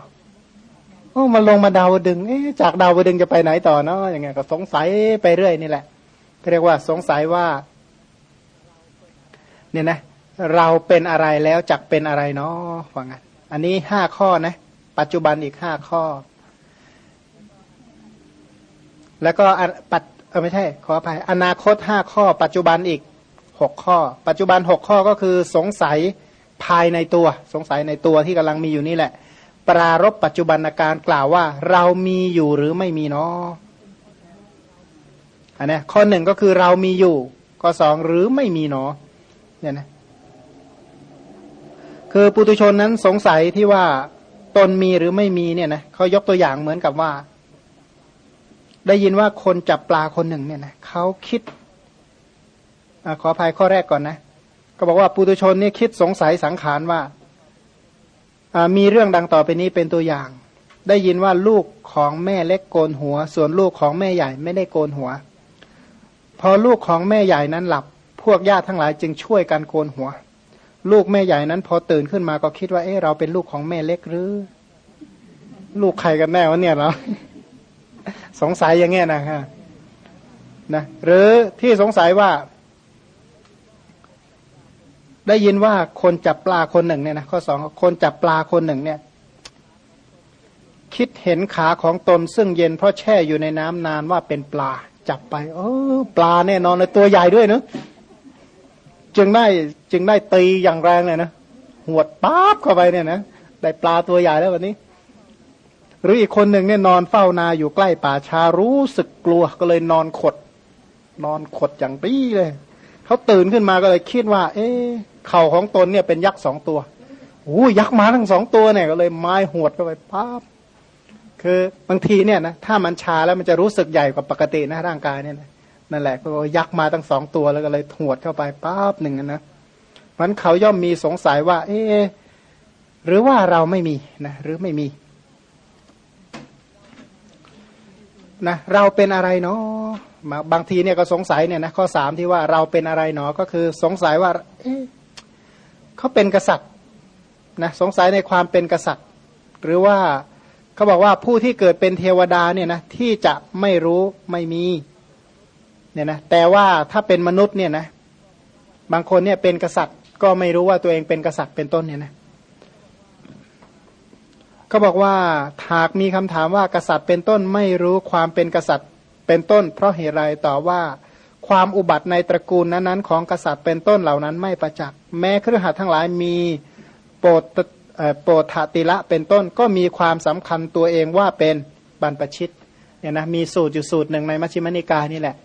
โอ้มาลงมาดาวดึงเอ๊ะจากดาวดึงจะไปไหนต่อเนาะอย่างเงี้ยก็สงสัยไปเรื่อยนี่แหละเรียกว่าสงสัยว่า เนี่ยนะ เราเป็นอะไรแล้วจักเป็นอะไรเนาะว่างั้นอันนี้ห้าข้อนะ ปัจจุบันอีกห้าข้อ แล้วก็ปัจเออไม่ใช่ขออภัยอนาคตห้าข้อ ปัจจุบันอีกหกข้อ ปัจจุบันหกข้อก็คือสงสัยภายในตัว สงสัยในตัวที่กำลังมีอยู่นี่แหละ ปรารบปัจจุบันอาการกล่าวว่า เรามีอยู่หรือไม่มีเนาะอันนี้ข้อหนึ่งก็คือเรามีอยู่ข้อสองหรือไม่มีเนาะเนี่ยนะคือปุตุชนนั้นสงสัยที่ว่า ตนมีหรือไม่มีเนี่ยนะเขายกตัวอย่างเหมือนกับว่า ได้ยินว่าคนจับปลาคนหนึ่งเนี่ยนะเขาคิดอขออภัยข้อแรกก่อนนะก็บอกว่าปุตุชนนี่คิดสงสัยสังขารว่ามีเรื่องดังต่อไปนี้เป็นตัวอย่าง ได้ยินว่าลูกของแม่เล็กโกนหัว ส่วนลูกของแม่ใหญ่ไม่ได้โกนหัว พอลูกของแม่ใหญ่นั้นหลับ พวกญาติทั้งหลายจึงช่วยกันโกนหัว ลูกแม่ใหญ่นั้นพอตื่นขึ้นมาก็คิดว่า เอ๊ะเราเป็นลูกของแม่เล็กหรือ ลูกใครกันแน่วะเนี่ยเราสงสัยอย่างเงี้ยนะฮะนะหรือที่สงสัยว่า ได้ยินว่าคนจับปลาคนหนึ่งเนี่ยนะข้อสองคนจับปลาคนหนึ่งเนี่ย คิดเห็นขาของตนซึ่งเย็นเพราะแช่อยู่ในน้ำนานว่าเป็นปลา จับไป เออปลาแน่นอนเลยตัวใหญ่ด้วยเนะ จึงได้จึงได้ตีอย่างแรงเลยนะหวดป๊าบเข้าไปเนี่ยนะได้ปลาตัวใหญ่แล้ววันนี้ หรืออีกคนหนึ่งเนี่ยนอนเฝ้านาอยู่ใกล้ป่าชารู้สึกกลัวก็เลยนอนขด นอนขดอย่างปี้เลยเขาตื่นขึ้นมาก็เลยคิดว่า เอ๊เข่าของตนเนี่ยเป็นยักษ์สองตัวโอ้ยักษ์มาทั้งสองตัวเนี่ยก็เลยไม้หวดเข้าไปป๊าบคือบางทีเนี่ยนะถ้ามันชาแล้วมันจะรู้สึกใหญ่กว่าปกตินะร่างกายเนี่ยนะ นั่นแหละก็ยักษ์มาตั้งสองตัวแล้วก็เลยหวดเข้าไปป๊าบหนึ่งนะมันเขาย่อมมีสงสัยว่า เอ๊หรือว่าเราไม่มีนะหรือไม่มีนะเราเป็นอะไรเนาะบางทีเนี่ยก็สงสัยเนี่ยนะข้อสามที่ว่าเราเป็นอะไรเนาะก็คือสงสัยว่าเอ๊เขาเป็นกษัตริย์นะสงสัยในความเป็นกษัตริย์ หรือว่าเขาบอกว่าผู้ที่เกิดเป็นเทวดาเนี่ยนะที่จะไม่รู้ไม่มี เนี่ยนะแต่ว่าถ้าเป็นมนุษย์เนี่ยนะบางคนเนี่ยเป็นกษัตริย์ก็ไม่รู้ว่าตัวเองเป็นกษัตริย์เป็นต้นเนี่ยนะเขาบอกว่าหากมีคำถามว่ากษัตริย์เป็นต้นไม่รู้ความเป็นกษัตริย์เป็นต้น เพราะเหตุไรต่อว่าความอุบัติในตระกูลนั้นๆของกษัตริย์เป็นต้นเหล่านั้นไม่ประจักษ์แม้เครือข่ายทั้งหลายมีโปรดโปรธติละเป็นต้นก็มีความสำคัญตัวเองว่าเป็นบรรพชิตเนี่ยนะมีสูตรอยู่สูตรหนึ่งในมัชฌิมนิกายนี่แหละ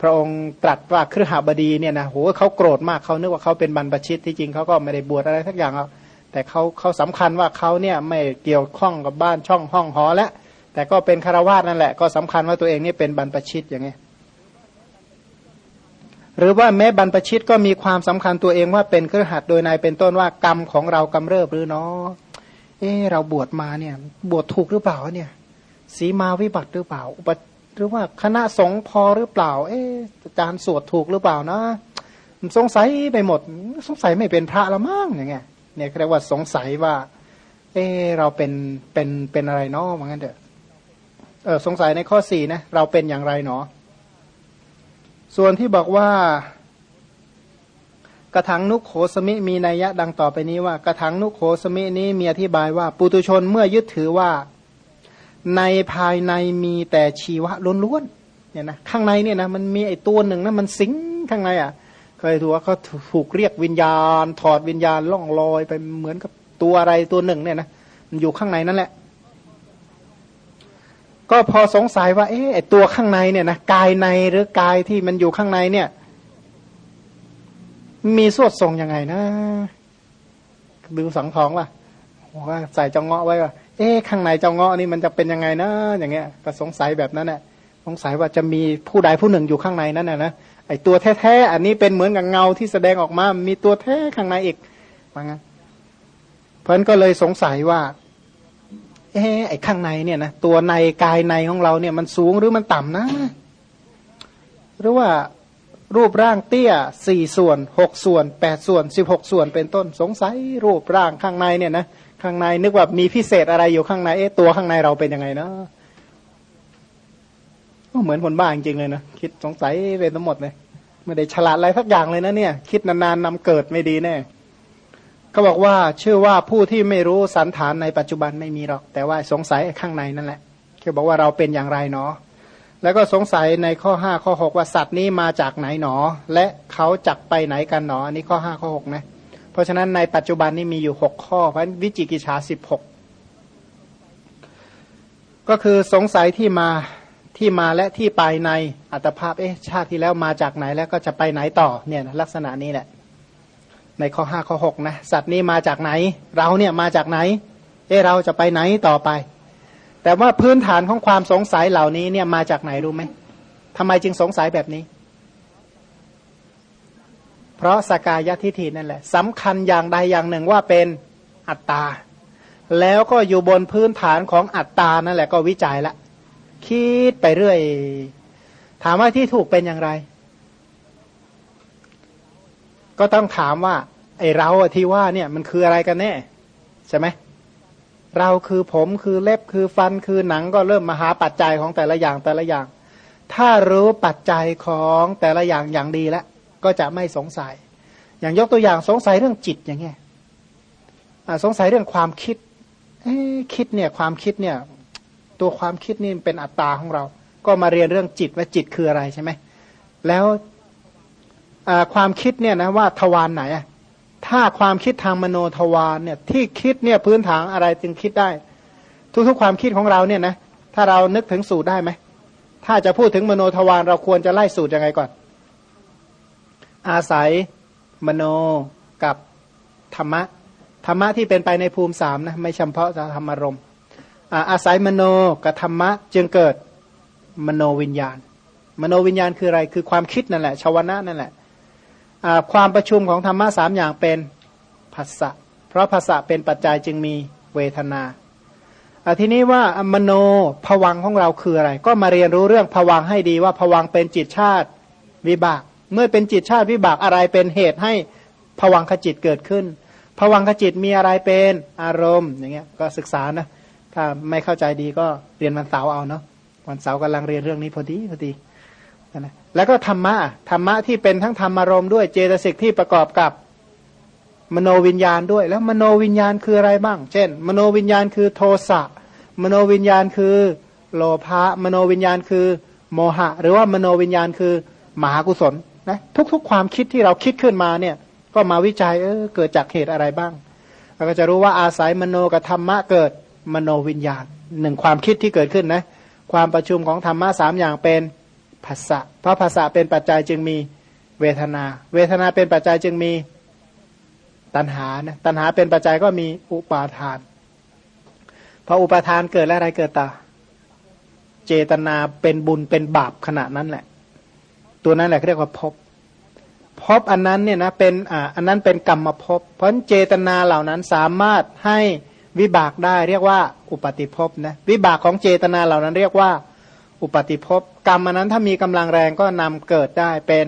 พระองค์ตรัสว่าเครือหบดีเนี่ยนะโหเขาโกรธมากเขานึกว่าเขาเป็นบรรพชิตที่จริงเขาก็ไม่ได้บวชอะไรสักอย่างหรอกแต่เขาเขาสำคัญว่าเขาเนี่ยไม่เกี่ยวข้องกับบ้านช่องห้องหอแล้วแต่ก็เป็นคารวาสนั่นแหละ ก็สำคัญว่าตัวเองนี่เป็นบรรพชิตอย่างนี้หรือว่าแม้บรรพชิตก็มีความสำคัญตัวเองว่าเป็นเครือขัดโดยนายเป็นต้นว่ากรรมของเรากำเริบหรือเนาะเออเราบวชมาเนี่ย บวชถูกหรือเปล่าเนี่ย สีมาวิบัติหรือเปล่า อุป หรือว่าคณะสงฆ์พอหรือเปล่า เอออาจารย์สวดถูกหรือเปล่านะสงสัยไปหมด สงสัยไม่เป็นพระละมั่งอย่างเงี้ยเนี่ยเรียกว่าสงสัยว่า เออเราเป็นเป็นเป็นอะไรเนาะเหมือนกันเถอะเออสงสัยในข้อสี่นะเราเป็นอย่างไรเนาะส่วนที่บอกว่ากระถังนุโขสมิมีนัยยะดังต่อไปนี้ว่ากระถังนุโขสมินี้มีอธิบายว่า ปุตุชนเมื่อยึดถือว่า ในภายในมีแต่ชีวะล้วนๆเนี่ยนะข้างในเนี่ยนะมันมีไอตัวหนึ่งนะมันสิงข้างในอะเคยถือว่าเขาถูกเรียกวิญญาณ ถอดวิญญาณล่องลอยไปเหมือนกับตัวอะไรตัวหนึ่งเนี่ยนะมันอยู่ข้างในนั่นแหละ ก็พอสงสัยว่าเอ๊ะตัวข้างในเนี่ยนะกายในหรือกายที่มันอยู่ข้างในเนี่ย มีสวดทรงยังไงนะดูสังทองว่าว่าใส่จงเงาะไว้ว่า เอ๊ะข้างในเจ้าเงาะนี่มันจะเป็นยังไงนะ อย่างเงี้ยก็สงสัยแบบนั้นแหละสงสัยว่าจะมีผู้ใดผู้หนึ่งอยู่ข้างในนั้นนะนะไอตัวแท้ๆอันนี้เป็นเหมือนกับเงาที่แสดงออกมา มีตัวแท้ข้างในอีกว่างั้นเพราะนั้นก็เลยสงสัยว่า เอ๊ไอ้ข้างในเนี่ยนะตัวในกายในของเราเนี่ยมันสูงหรือมันต่ำนะ หรือว่ารูปร่างเตี้ยสี่ส่วนหกส่วนแปดส่วนสิบหกส่วนเป็นต้น สงสัยรูปร่างข้างในเนี่ยนะ ข้างในนึกว่ามีพิเศษอะไรอยู่ข้างในเอ๊ะตัวข้างในเราเป็นยังไงเนาะก็เหมือนคนบ้าจริงเลยนะคิดสงสัยเป็นทั้งหมดเลยไม่ได้ฉลาดอะไรสักอย่างเลยนะเนี่ย คิดนานๆนำเกิดไม่ดีแน่เขาบอกว่าเชื่อว่าผู้ที่ไม่รู้สันฐานในปัจจุบันไม่มีหรอก แต่ว่าสงสัยข้างในนั่นแหละเขาบอกว่าเราเป็นอย่างไรเนาะแล้วก็สงสัยในข้อห้าข้อหกว่าสัตว์นี้มาจากไหนหนอ และเขาจักไปไหนกันหนอ อันนี้ข้อห้าข้อหกนะ เพราะฉะนั้นในปัจจุบันนี้มีอยู่หกข้อเพราะวิจิกิจฉาสิบหกก็คือสงสัยที่มาที่มาและที่ไปในอัตภาพเอ๊ะชาติที่แล้วมาจากไหนแล้วก็จะไปไหนต่อเนี่ยลักษณะนี้แหละ ในข้อห้าข้อหกนะสัตว์นี้มาจากไหน เราเนี่ยมาจากไหน เอ้เราจะไปไหนต่อไป แต่ว่าพื้นฐานของความสงสัยเหล่านี้เนี่ยมาจากไหนรู้ไหมทำไมจึงสงสัยแบบนี้ ราะสกายทิฏฐินั่นแหละสำคัญอย่างใดอย่างหนึ่งว่าเป็นอัตตา แล้วก็อยู่บนพื้นฐานของอัตตานั่นแหละก็วิจัยละ คิดไปเรื่อย ถามว่าที่ถูกเป็นอย่างไร ก็ต้องถามว่า ไอเราที่ว่าเนี่ยมันคืออะไรกันแน่ใช่ไหมเราคือผมคือเล็บคือฟันคือหนังก็เริ่มมาหาปัจจัยของแต่ละอย่างแต่ละอย่าง ถ้ารู้ปัจจัยของแต่ละอย่างอย่างดีแล้ว ก็จะไม่สงสัย อย่างยกตัวอย่างสงสัยเรื่องจิตอย่างเงี้ยสงสัยเรื่องความคิดคิดเนี่ยความคิดเนี่ย ตัวความคิดนี่เป็นอัตตาของเรา ก็มาเรียนเรื่องจิตว่าจิตคืออะไรใช่ไหมแล้วความคิดเนี่ยนะว่าทวารไหนถ้าความคิดทางมโนทวารเนี่ยที่คิดเนี่ยพื้นฐานอะไรจึงคิดได้ ทุกๆความคิดของเราเนี่ยนะถ้าเรานึกถึงสูตรได้ไหมถ้าจะพูดถึงมโนทวารเราควรจะไล่สูตรยังไงก่อน อาศัยมโนกับธรรมะ ธรรมะที่เป็นไปในภูมิสามนะไม่เฉพาะธรรมารมณ์อาศัยมโนกับธรรมะจึงเกิดมโนวิญญาณ มโนวิญญาณคืออะไรคือความคิดนั่นแหละชาวนะนั่นแหละความประชุมของธรรมะสามอย่างเป็นภาษะเพราะภาษะเป็นปัจจัยจึงมีเวทนาทีนี้ว่ามโนผวังของเราคืออะไร ก็มาเรียนรู้เรื่องผวังให้ดีว่าผวังเป็นจิตชาติวิบาก เมื่อเป็นจิตชาติวิบากอะไรเป็นเหตุให้ผวังขจิตเกิดขึ้นผวังขจิตมีอะไรเป็นอารมณ์อย่างเงี้ยก็ศึกษานะ ถ้าไม่เข้าใจดีก็เรียนวันเสาร์เอาเนาะวันเสาร์กำลังเรียนเรื่องนี้พอดีพอดีนะแล้วก็ธรรมะธรรมะที่เป็นทั้งธรรมารมณ์ด้วยเจตสิกที่ประกอบกับมโนวิญญาณด้วย แล้วมโนวิญญาณคืออะไรบ้าง เช่น มโนวิญญาณคือโทสะมโนวิญญาณคือโลภะมโนวิญญาณคือโมหะ หรือว่ามโนวิญญาณคือมหากุศล นะทุกๆ ความคิดที่เราคิดขึ้นมาเนี่ย ก็มาวิจัยเออเกิดจากเหตุอะไรบ้างเราก็จะรู้ว่าอาศัยมโนกับธรรมะเกิดมโนวิญญาณหนึ่งความคิดที่เกิดขึ้นนะความประชุมของธรรมะสามอย่างเป็นภาษะเพราะภาษาเป็นปัจจัยจึงมีเวทนา เวทนาเป็นปัจจัยจึงมีตัณหานะตัณหาเป็นปัจจัยก็มีอุปาทานพออุปาทานเกิดแล้วอะไรเกิดตา เจตนาเป็นบุญเป็นบาปขณะนั้นแหละ ตัวนั้นแหละเรียกว่าภพภพอันนั้นเนี่ยนะเป็นอ่าอันนั้นเป็นกรรมภพเพราะเจตนาเหล่านั้นสามารถให้วิบากได้เรียกว่าอุปติภพนะวิบากของเจตนาเหล่านั้นเรียกว่า อุปติภพกรรมอันนั้นถ้ามีกำลังแรงก็นำเกิดได้เป็น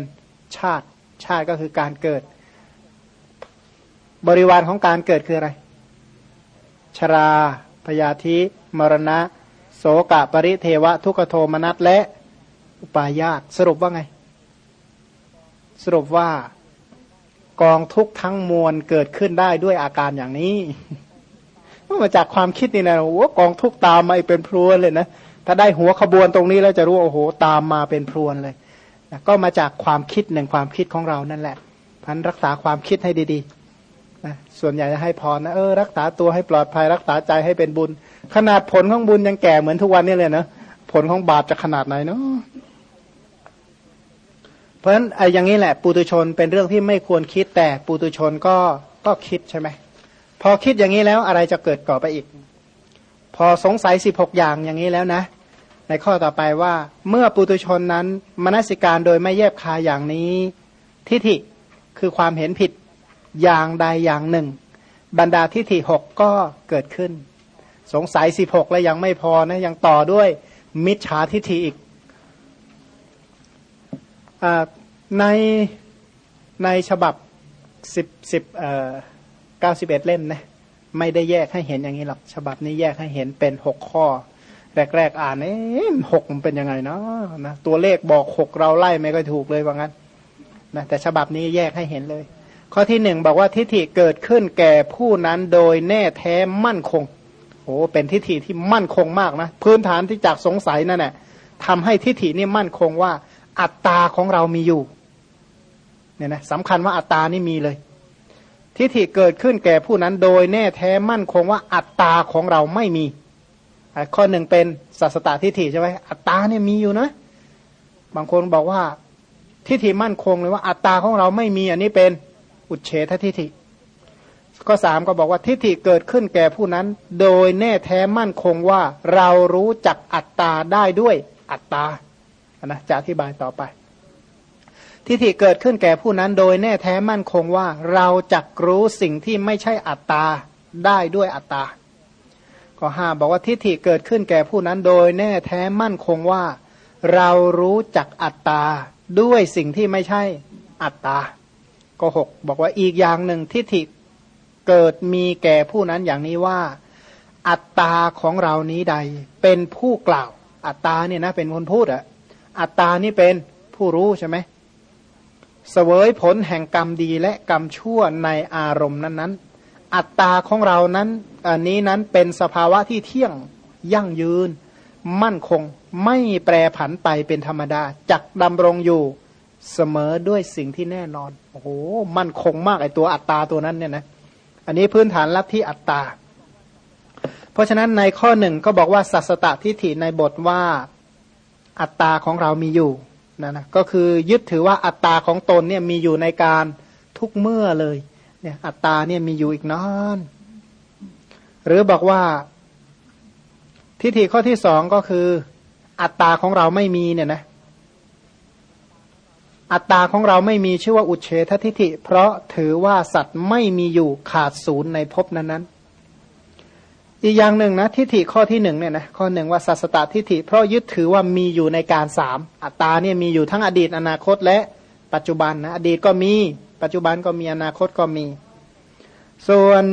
ชาติชาติก็คือการเกิด บริวารของการเกิดคืออะไร ชราพยาธิมรณะ โสกะปริเทวะ ทุกโทมนัสและ อุปาญาตสรุปว่าไง สรุปว่ากองทุกทั้งมวลเกิดขึ้นได้ด้วยอาการอย่างนี้มาจากความคิดนี่นะโอ้กองทุกตามมาเป็นพรวนเลยนะถ้าได้หัวขบวนตรงนี้แล้วจะรู้โอ้โหตามมาเป็นพรวนเลยนะก็มาจากความคิดหนึ่งความคิดของเรานั่นแหละพันรักษาความคิดให้ดีๆนะส่วนใหญ่จะให้พรนะเออรักษาตัวให้ปลอดภัยรักษาใจให้เป็นบุญ ขนาดผลของบุญยังแก่เหมือนทุกวันนี้เลยนะผลของบาปจะขนาดไหนเนาะ ราะฉะนั้นไอ้อย่างนี้แหละปุตุชนเป็นเรื่องที่ไม่ควรคิดแต่ปุตุชนก็ก็คิดใช่ไหมพอคิดอย่างนี้แล้วอะไรจะเกิดก่อไปอีก พอสงสัยสิบหกอย่างอย่างนี้แล้วนะ ในข้อต่อไปว่าเมื่อปุตุชนนั้นมนสิการโดยไม่แยบคายอย่างนี้ทิฏฐิคือความเห็นผิดอย่างใดอย่างหนึ่ง บรรดาทิฏฐิหกก็เกิดขึ้น สงสัยสิบหกแล้วยังไม่พอนะยังต่อด้วยมิจฉาทิฏฐิอีกอ ในในฉบับสิบสิบเอ่อเก้าสิบเอ็ดเล่มนะไม่ได้แยกให้เห็นอย่างนี้หรอกฉบับนี้แยกให้เห็นเป็นหกข้อ แรก ๆ อ่านเอ๊ะหกมันเป็นยังไงเนาะนะตัวเลขบอกหกเราไล่ไม่ก็ถูกเลยว่างั้นนะแต่ฉบับนี้แยกให้เห็นเลย ข้อที่หนึ่งบอกว่าทิฏฐิเกิดขึ้นแก่ผู้นั้นโดยแน่แท้มั่นคงโอ้เป็นทิฏฐิที่มั่นคงมากนะพื้นฐานที่จากสงสัยนั่นแหละทำให้ทิฏฐินี่มั่นคงว่าอัตตาของเรามีอยู่ เนี่ยนะสำคัญว่าอัตตานี่มีเลย ทิฏฐิเกิดขึ้นแก่ผู้นั้นโดยแน่แท้มั่นคงว่าอัตตาของเราไม่มี ข้อหนึ่งเป็นสัสตตทิฏฐิใช่ไหมอัตตาเนี่ยมีอยู่นะ บางคนบอกว่าทิฏฐิมั่นคงเลยว่าอัตตาของเราไม่มีอันนี้เป็นอุเฉททิฏฐิข้อสามก็บอกว่าทิฏฐิเกิดขึ้นแก่ผู้นั้น โดยแน่แท้มั่นคงว่าเรารู้จักอัตตาได้ด้วยอัตตานะจะอธิบายต่อไป ทิฏฐิเกิดขึ้นแก่ผู้นั้นโดยแน่แท้มั่นคงว่าเราจักรู้สิ่งที่ไม่ใช่อัตตาได้ด้วยอัตตาก็ห้าบอกว่าทิฏฐิเกิดขึ้นแก่ผู้นั้นโดยแน่แท้มั่นคงว่า เรารู้จักอัตตาด้วยสิ่งที่ไม่ใช่อัตตาก็หกบอกว่าอีกอย่างหนึ่งทิฏฐิเกิดมีแก่ผู้นั้นอย่างนี้ว่า อัตตาของเรานี้ใด เป็นผู้กล่าว อัตตาเนี่ยนะเป็นคนพูดอะอัตตานี่เป็นผู้รู้ใช่ไหมเสวยผลแห่งกรรมดีและกรรมชั่วในอารมณ์นั้นๆ อัตตาของเรานั้นอันนี้นั้นเป็นสภาวะที่เที่ยงยั่งยืน มั่นคงไม่แปรผันไปเป็นธรรมดาจักดำรงอยู่เสมอด้วยสิ่งที่แน่นอนโอ้โหมั่นคงมากไอตัวอัตตาตัวนั้นเนี่ยนะอันนี้พื้นฐานลัทธิอัตตา เพราะฉะนั้นในข้อหนึ่งก็บอกว่าสัสตทิฏฐิในบทว่าอัตตาของเรามีอยู่ นะนะก็คือยึดถือว่าอัตตาของตนเนี่ยมีอยู่ในการทุกเมื่อเลยเนี่ยอัตตาเนี่ยมีอยู่อีกนาน หรือบอกว่า ทิฏฐิข้อที่สองก็คือ อัตตาของเราไม่มีเนี่ยนะอัตตาของเราไม่มีชื่อว่าอุเฉททิฏฐิ เพราะถือว่าสัตว์ไม่มีอยู่ขาดศูนย์ในภพนั้นๆ อีกอย่างหนึ่งนะทิฏฐิข้อที่หนึ่งเนี่ยนะข้อหนึ่งว่าสัสตตทิฏฐิเพราะยึดถือว่ามีอยู่ในการสามอัตตาเนี่ยมีอยู่ทั้งอดีตอนาคตและปัจจุบันนะอดีตก็มีปัจจุบันก็มีอนาคตก็มี ส่วน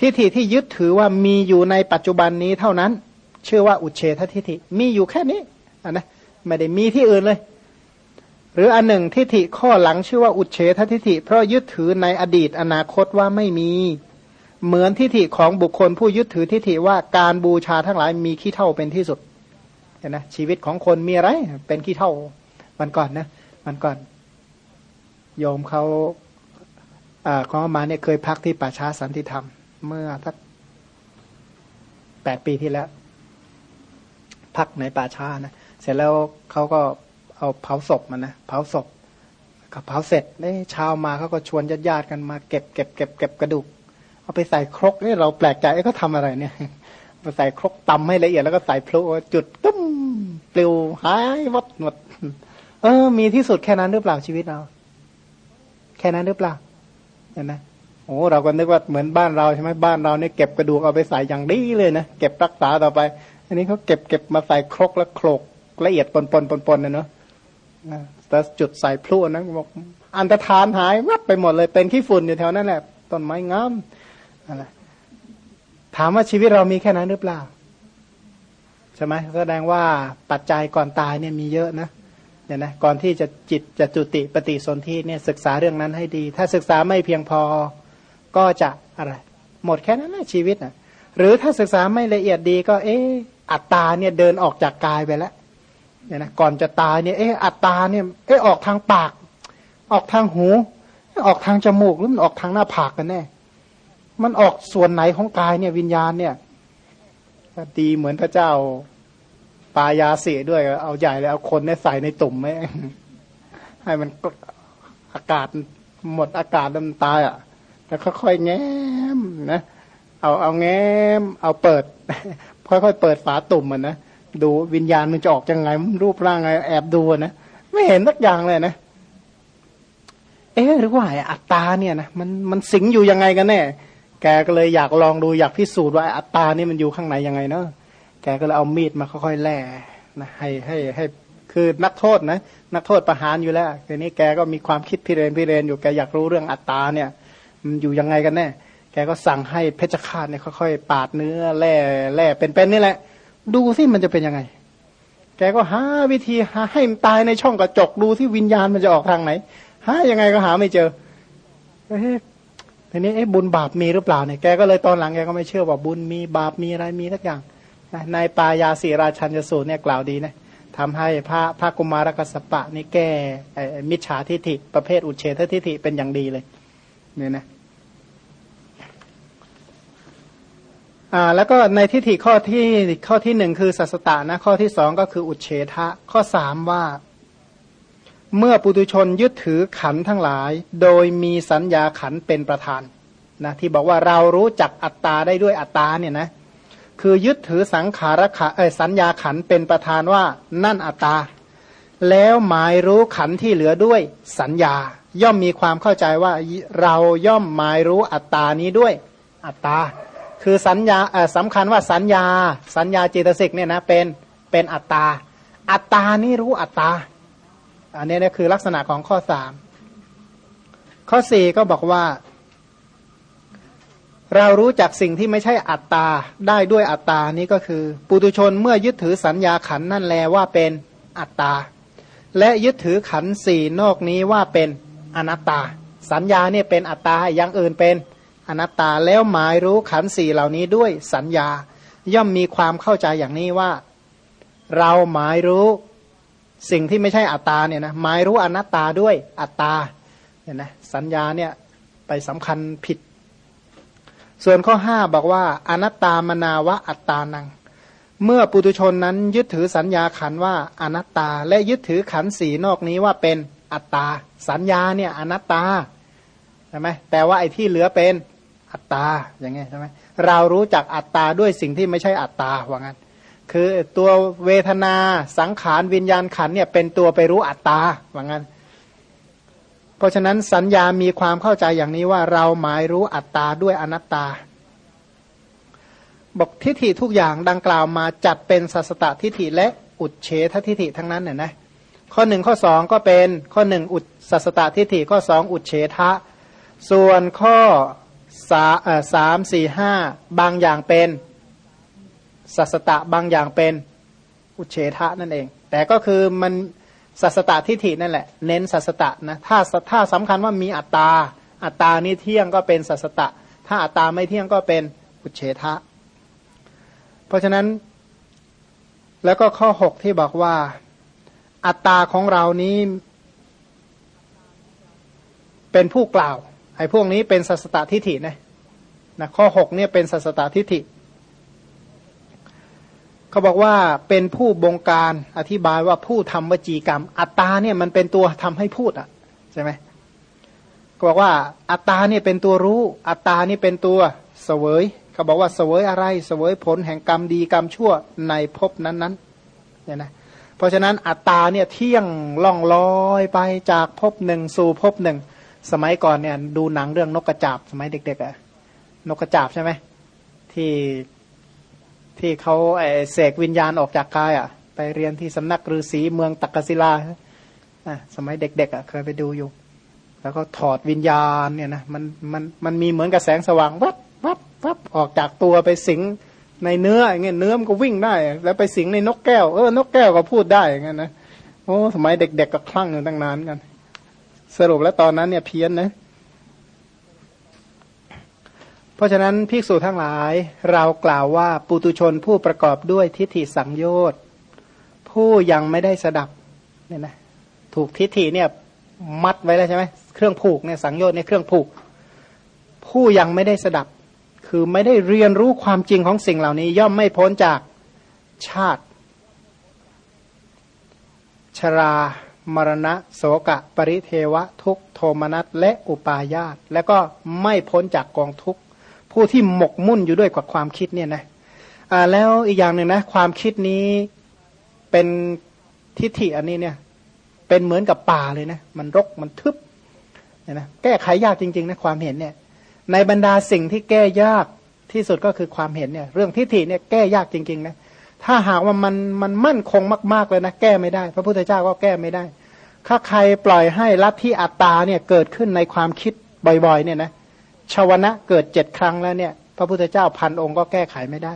ทิฏฐิที่ยึดถือว่ามีอยู่ในปัจจุบันนี้เท่านั้น ชื่อว่าอุเฉททิฏฐิมีอยู่แค่นี้นนะไม่ได้มีที่อื่นเลย หรืออันหนึ่งทิฏฐิข้อหลังชื่อว่าอุเฉททิฏฐิเพราะยึดถือในอดีตอนาคตว่าไม่มี เหมือนทิฏฐิของบุคคลผู้ยึดถือทิฏฐิว่าการบูชาทั้งหลายมีขี้เท่าเป็นที่สุดเห็นไหมชีวิตของคนมีอะไรเป็นขี้เท่ามันก่อนนะมันก่อน โยมเขาอของมาเนี่ยเคยพักที่ป่าช้าสันติธรรม เมื่อสักแปดปีที่แล้ว พักในป่าช้านะเสร็จแล้วเขาก็เอาเผาศพมันนะเผาศพก็เผาเสร็จเอ้เช้ามาเขาก็ชวนญาติญาติกันมาเก็บเก็บเก็บเก็บกระดูก เอาไปใส่ครกเอ้เราแปลกใจเอ้เขาทำอะไรเนี่ยมาใส่ครกตำให้ละเอียดแล้วก็ใส่พลุจุดตุ้มปลิวหายวัดหมดเออ มีที่สุดแค่นั้นหรือเปล่าชีวิตเรา แค่นั้นหรือเปล่าเห็นไหมโอ้เราก็นึกว่าเหมือนบ้านเราใช่ไหมบ้านเราเนี่ยเก็บกระดูกเอาไปใส่อย่างดีเลยนะเก็บรักษาต่อไป อันนี้เขาเก็บเก็บมาใส่ครกแล้วโคลกละเอียดปนปนปนปนเนาะแต่จุดใส่พลุนั้นบอกอันตรธานหายวับไปหมดเลยเป็นขี้ฝุ่นอยู่แถวนั้นแหละต้นไม้งาม อะไรถามว่าชีวิตเรามีแค่นั้นหรือเปล่าใช่ไหมแสดงว่าปัจจัยก่อนตายเนี่ยมีเยอะนะเนี่ยนะก่อนที่จะจิตจะจุติปฏิสนธิเนี่ยศึกษาเรื่องนั้นให้ดี ถ้าศึกษาไม่เพียงพอก็จะอะไร หมดแค่นั้นแหละชีวิตนะหรือถ้าศึกษาไม่ละเอียดดีก็ เอออัตตาเนี่ยเดินออกจากกายไปแล้วเนี่ยนะก่อนจะตายเนี่ยเอออัตตาเนี่ยเออออกทางปาก ออกทางหู ออกทางจมูกหรือมันออกทางหน้าผากกันแน่ มันออกส่วนไหนของกายเนี่ยวิญญาณเนี่ยดีเหมือนพระเจ้าปายาเสีด้วย เอาใหญ่เลยเอาคนเนี่ยใส่ในตุ่มไหมให้มันอากาศหมดอากาศมันตายอะแล้วค่อยๆแง้มนะเอาเอาแง้ม เอาเปิด ค่อยๆเปิดฝาตุ่มมันนะดูวิญญาณมันจะออกยังไงรูปร่างไงแอบดูนะไม่เห็นสักอย่างเลยนะ เอ๊หรือว่าอัตตาเนี่ยนะมันมันสิงอยู่ยังไงกันแน่ แกก็เลยอยากลองดูอยากพิสูจน์ว่าอัตตานี่มันอยู่ข้างในยังไงเนาะแกก็เลยเอามีดมาค่อยๆแล่นะให้ให้ให้คือนักโทษนะนักโทษประหารอยู่แล้วทีนี้แกก็มีความคิดพิเรนพิเรนอยู่แกอยากรู้เรื่องอัตตาเนี่ยมันอยู่ยังไงกันแน่แกก็สั่งให้เพชฌฆาตเนี่ยค่อยๆปาดเนื้อแล่แล่เป็นๆนี่แหละ ดูสิมันจะเป็นยังไง แกก็หาวิธีหาให้มันตายในช่องกระจกดูที่วิญญาณมันจะออกทางไหนหายังไงก็หาไม่เจอเฮ้ ทีนี้ไอ้บุญบาปมีหรือเปล่าเนี่ยแกก็เลยตอนหลังแกก็ไม่เชื่อว่าบุญมีบาปมีอะไรมีทุกอย่างในปายาสีราชันยสูตรเนี่ยกล่าวดีนะทำให้พระพระกุมารกัสปะนี่แก้มิจฉาทิฐิประเภทอุเฉททิฐิเป็นอย่างดีเลยเนี่ยนะอ่าแล้วก็ในทิฏฐิข้อที่ข้อที่หนึ่งคือสัสตานะข้อที่สองก็คืออุเฉทะข้อสามว่า เมื่อปุตุชนยึดถือขันทั้งหลาย โดยมีสัญญาขันเป็นประธานนะที่บอกว่าเรารู้จักอัตตาได้ด้วยอัตตาเนี่ยนะคือยึดถือสังขารขะสัญญาขันเป็นประธานว่านั่นอัตตา แล้วหมายรู้ขันที่เหลือด้วยสัญญา ย่อมมีความเข้าใจว่าเราย่อมหมายรู้อัตตานี้ด้วยอัตตา คือสัญญาสำคัญว่าสัญญา สัญญาจิตสิกเนี่ยนะเป็นเป็นอัตตา อัตตานี่รู้อัตตา อันนี้เนี่ยคือลักษณะของข้อสามข้อสี่ก็บอกว่า เรารู้จักสิ่งที่ไม่ใช่อัตตาได้ด้วยอัตตานี้ก็คือ ปุตุชนเมื่อยึดถือสัญญาขันนั่นแลว่าเป็นอัตตา และยึดถือขันสี่นอกนี้ว่าเป็นอนัตตา สัญญาเนี่ยเป็นอัตตาอย่างอื่นเป็นอนัตตาแล้วหมายรู้ขันสี่เหล่านี้ด้วยสัญญา ย่อมมีความเข้าใจอย่างนี้ว่า เราหมายรู้ สิ่งที่ไม่ใช่อัตตาเนี่ยนะหมายรู้อนัตตาด้วยอัตตาเนี่ยนะสัญญาเนี่ยไปสำคัญผิด ส่วนข้อห้าบอกว่า อนัตตามนาวะอัตตานัง เมื่อปุตุชนนั้นยึดถือสัญญาขันว่าอนัตตา และยึดถือขันสีนอกนี้ว่าเป็นอัตตา สัญญาเนี่ยอนัตตาใช่ไหมแต่ว่าไอ้ที่เหลือเป็นอัตตาอย่างเงี้ใช่ไหมเรารู้จักอัตตาด้วยสิ่งที่ไม่ใช่อัตตาว่างั้น คือตัวเวทนาสังขารวิญญาณขันเนี่ยเป็นตัวไปรู้อัตตาว่างั้น เพราะฉะนั้นสัญญามีความเข้าใจอย่างนี้ว่าเราหมายรู้อัตตาด้วยอนัตตา บอกทิฏฐิทุกอย่างดังกล่าวมาจัดเป็นสัสตตทิฏฐิและอุดเฉททิฏฐิทั้งนั้นเนี่ยนะข้อหนึ่งข้อสองก็เป็นข้อหนึ่งอุดสัสตตทิฏฐิข้อสองอุดเฉทะ ส่วนข้อสามสี่ห้าบางอย่างเป็น สัสตะบางอย่างเป็นอุเฉทะนั่นเอง แต่ก็คือมันสัสตะทิฏฐินั่นแหละ เน้นสัสตะนะถ้าถ้าสำคัญว่ามีอัตตา อัตตานี้เที่ยงก็เป็นสัสตะ ถ้าอัตตาไม่เที่ยงก็เป็นอุเฉทะ เพราะฉะนั้นแล้วก็ข้อหกที่บอกว่า อัตตาของเรานี้เป็นผู้กล่าวไอ้พวกนี้เป็นสัสตทิฏฐินะนะข้อหกเนี่ยเป็นสัสตทิฏฐิ เขาบอกว่าเป็นผู้บงการอธิบายว่าผู้ทำวจีกรรม อัตตาเนี่ยมันเป็นตัวทำให้พูดอะใช่ไหมก็บอกว่าอัตตาเนี่ยเป็นตัวรู้ อัตตานี่เป็นตัวเสวยเขาบอกว่าเสวยอะไรเสวยผลแห่งกรรมดีกรรมชั่วในภพนั้นๆเนี่ยนะเพราะฉะนั้นอัตตาเนี่ยเที่ยงล่องลอยไปจากภพหนึ่งสู่ภพหนึ่ง สมัยก่อนเนี่ยดูหนังเรื่องนกกระจาบสมัยเด็กๆอะนกกระจาบใช่ไหมที่ ที่เขาเสกวิญญาณออกจากกายอะ ไปเรียนที่สำนักฤาษีเมืองตักกศิลาอะสมัยเด็กๆอะเคยไปดูอยู่ แล้วก็ถอดวิญญาณเนี่ยนะมันมันมันมีเหมือนกับแสงสว่างวับวับวับออกจากตัวไปสิงในเนื้ออย่างเงี้ยเนื้อมันก็วิ่งได้ แล้วไปสิงในนกแก้วเออนกแก้วก็พูดได้อย่างเงี้ยนะโอ้สมัยเด็กๆก็คลั่งอยู่ตั้งนานกัน สรุปแล้วตอนนั้นเนี่ยเพี้ยนนะ เพราะฉะนั้นภิกษุทั้งหลายเรากล่าวว่าปุตุชนผู้ประกอบด้วยทิฏฐิสังโยชน์ผู้ยังไม่ได้สดับเนี่ยนะถูกทิฏฐิเนี่ยมัดไว้แล้วใช่ไหมเครื่องผูกเนี่ยสังโยชน์เนี่ยเครื่องผูก ผู้ยังไม่ได้สดับ คือไม่ได้เรียนรู้ความจริงของสิ่งเหล่านี้ ย่อมไม่พ้นจากชาติ ชรามรณะ โสกะ ปริเทวะ ทุกโทมนัสและอุปาญาต และก็ไม่พ้นจากกองทุกข์ ผู้ที่หมกมุ่นอยู่ด้วยกับความคิดเนี่ยนะอ่าแล้วอีกอย่างหนึ่งนะความคิดนี้เป็นทิฏฐิอันนี้เนี่ย เป็นเหมือนกับป่าเลยนะ มันรกมันทึบเนี่ยนะแก้ไขยากจริงๆนะความเห็นเนี่ย ในบรรดาสิ่งที่แก้ยากที่สุดก็คือความเห็นเนี่ย เรื่องทิฏฐิเนี่ยแก้ยากจริงๆนะถ้าหากว่ามันมันมั่นคงมาก ๆเลยนะแก้ไม่ได้ พระพุทธเจ้าก็แก้ไม่ได้ ถ้าใครปล่อยให้ลัทธิอัตตาเนี่ยเกิดขึ้นในความคิดบ่อยๆ เนี่ยนะ ชาวนะเกิดเจ็ดครั้งแล้วเนี่ย พระพุทธเจ้าพันองค์ก็แก้ไขไม่ได้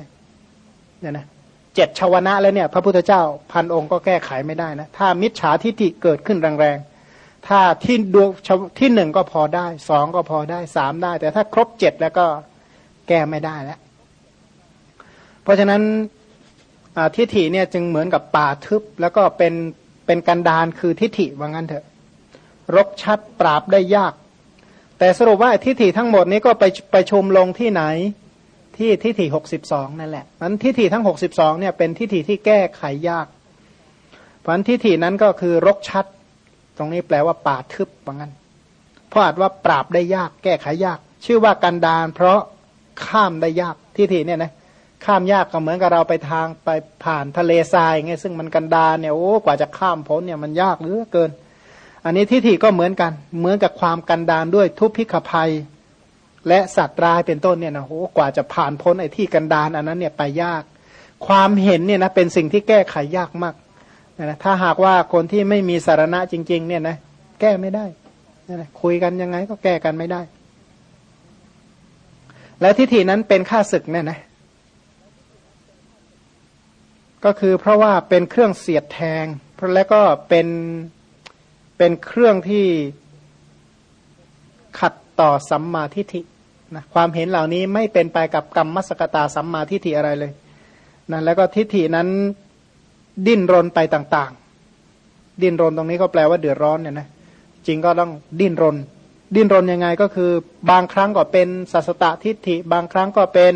เนี่ยนะเจ็ดชาวนะแล้วเนี่ย พระพุทธเจ้าพันองค์ก็แก้ไขไม่ได้นะถ้ามิจฉาทิฏฐิเกิดขึ้นแรงๆถ้าที่ดวงที่หนึ่งก็พอได้สองก็พอได้สามได้ แต่ถ้าครบเจ็ดแล้วก็แก้ไม่ได้แล้ว เพราะฉะนั้นทิฏฐิเนี่ยจึงเหมือนกับป่าทึบ แล้วก็เป็นเป็นกันดานคือทิฏฐิว่างั้นเถอะ รกชัดปราบได้ยาก แต่สรุปว่าทิฏฐิทั้งหมดนี้ก็ไปไปชุมลงที่ไหน ที่ทิฏฐิหกสิบสองนั่นแหละนั้นทิฏฐิทั้งหกสิบสองเนี่ยเป็นทิฏฐิที่แก้ไขยากเพราะนั้นทิฏฐินั้นก็คือรกชัด ตรงนี้แปลว่าป่าทึบว่างั้นเพราะอาจว่าปราบได้ยาก แก้ไขยาก ชื่อว่ากันดานเพราะข้ามได้ยากทิฏฐิเนี่ยนะข้ามยากก็เหมือนกับเราไปทางไปผ่านทะเลทรายไงซึ่งมันกันดานเนี่ยโอ้กว่าจะข้ามพ้นเนี่ยมันยากเหลือเกิน อันนี้ทิฏฐิก็เหมือนกัน เหมือนกับความกันดานด้วยทุพพิกภัย และสัตว์ร้ายเป็นต้นเนี่ยนะโหกว่าจะผ่านพ้นไอ้ที่กันดานอันนั้นเนี่ยไปยาก ความเห็นเนี่ยนะเป็นสิ่งที่แก้ไขยากมากนะถ้าหากว่าคนที่ไม่มีสารณะจริง ๆ เนี่ยนะแก้ไม่ได้นะคุยกันยังไงก็แก้กันไม่ได้ แล้วทิฏฐินั้นเป็นค่าศึกเนี่ยนะก็คือเพราะว่าเป็นเครื่องเสียดแทง แล้วก็เป็น เป็นเครื่องที่ขัดต่อสัมมาทิฏฐินะความเห็นเหล่านี้ไม่เป็นไปกับกรรมมสกตาสัมมาทิฏฐิอะไรเลยนะแล้วก็ทิฏฐินั้นดิ้นรนไปต่างๆ ดิ้นรนตรงนี้ก็แปลว่าเดือดร้อนเนี่ยนะจริงก็ต้องดิ้นรน ดิ้นรนยังไงก็คือบางครั้งก็เป็นสัสตะทิฏฐิ บางครั้งก็เป็น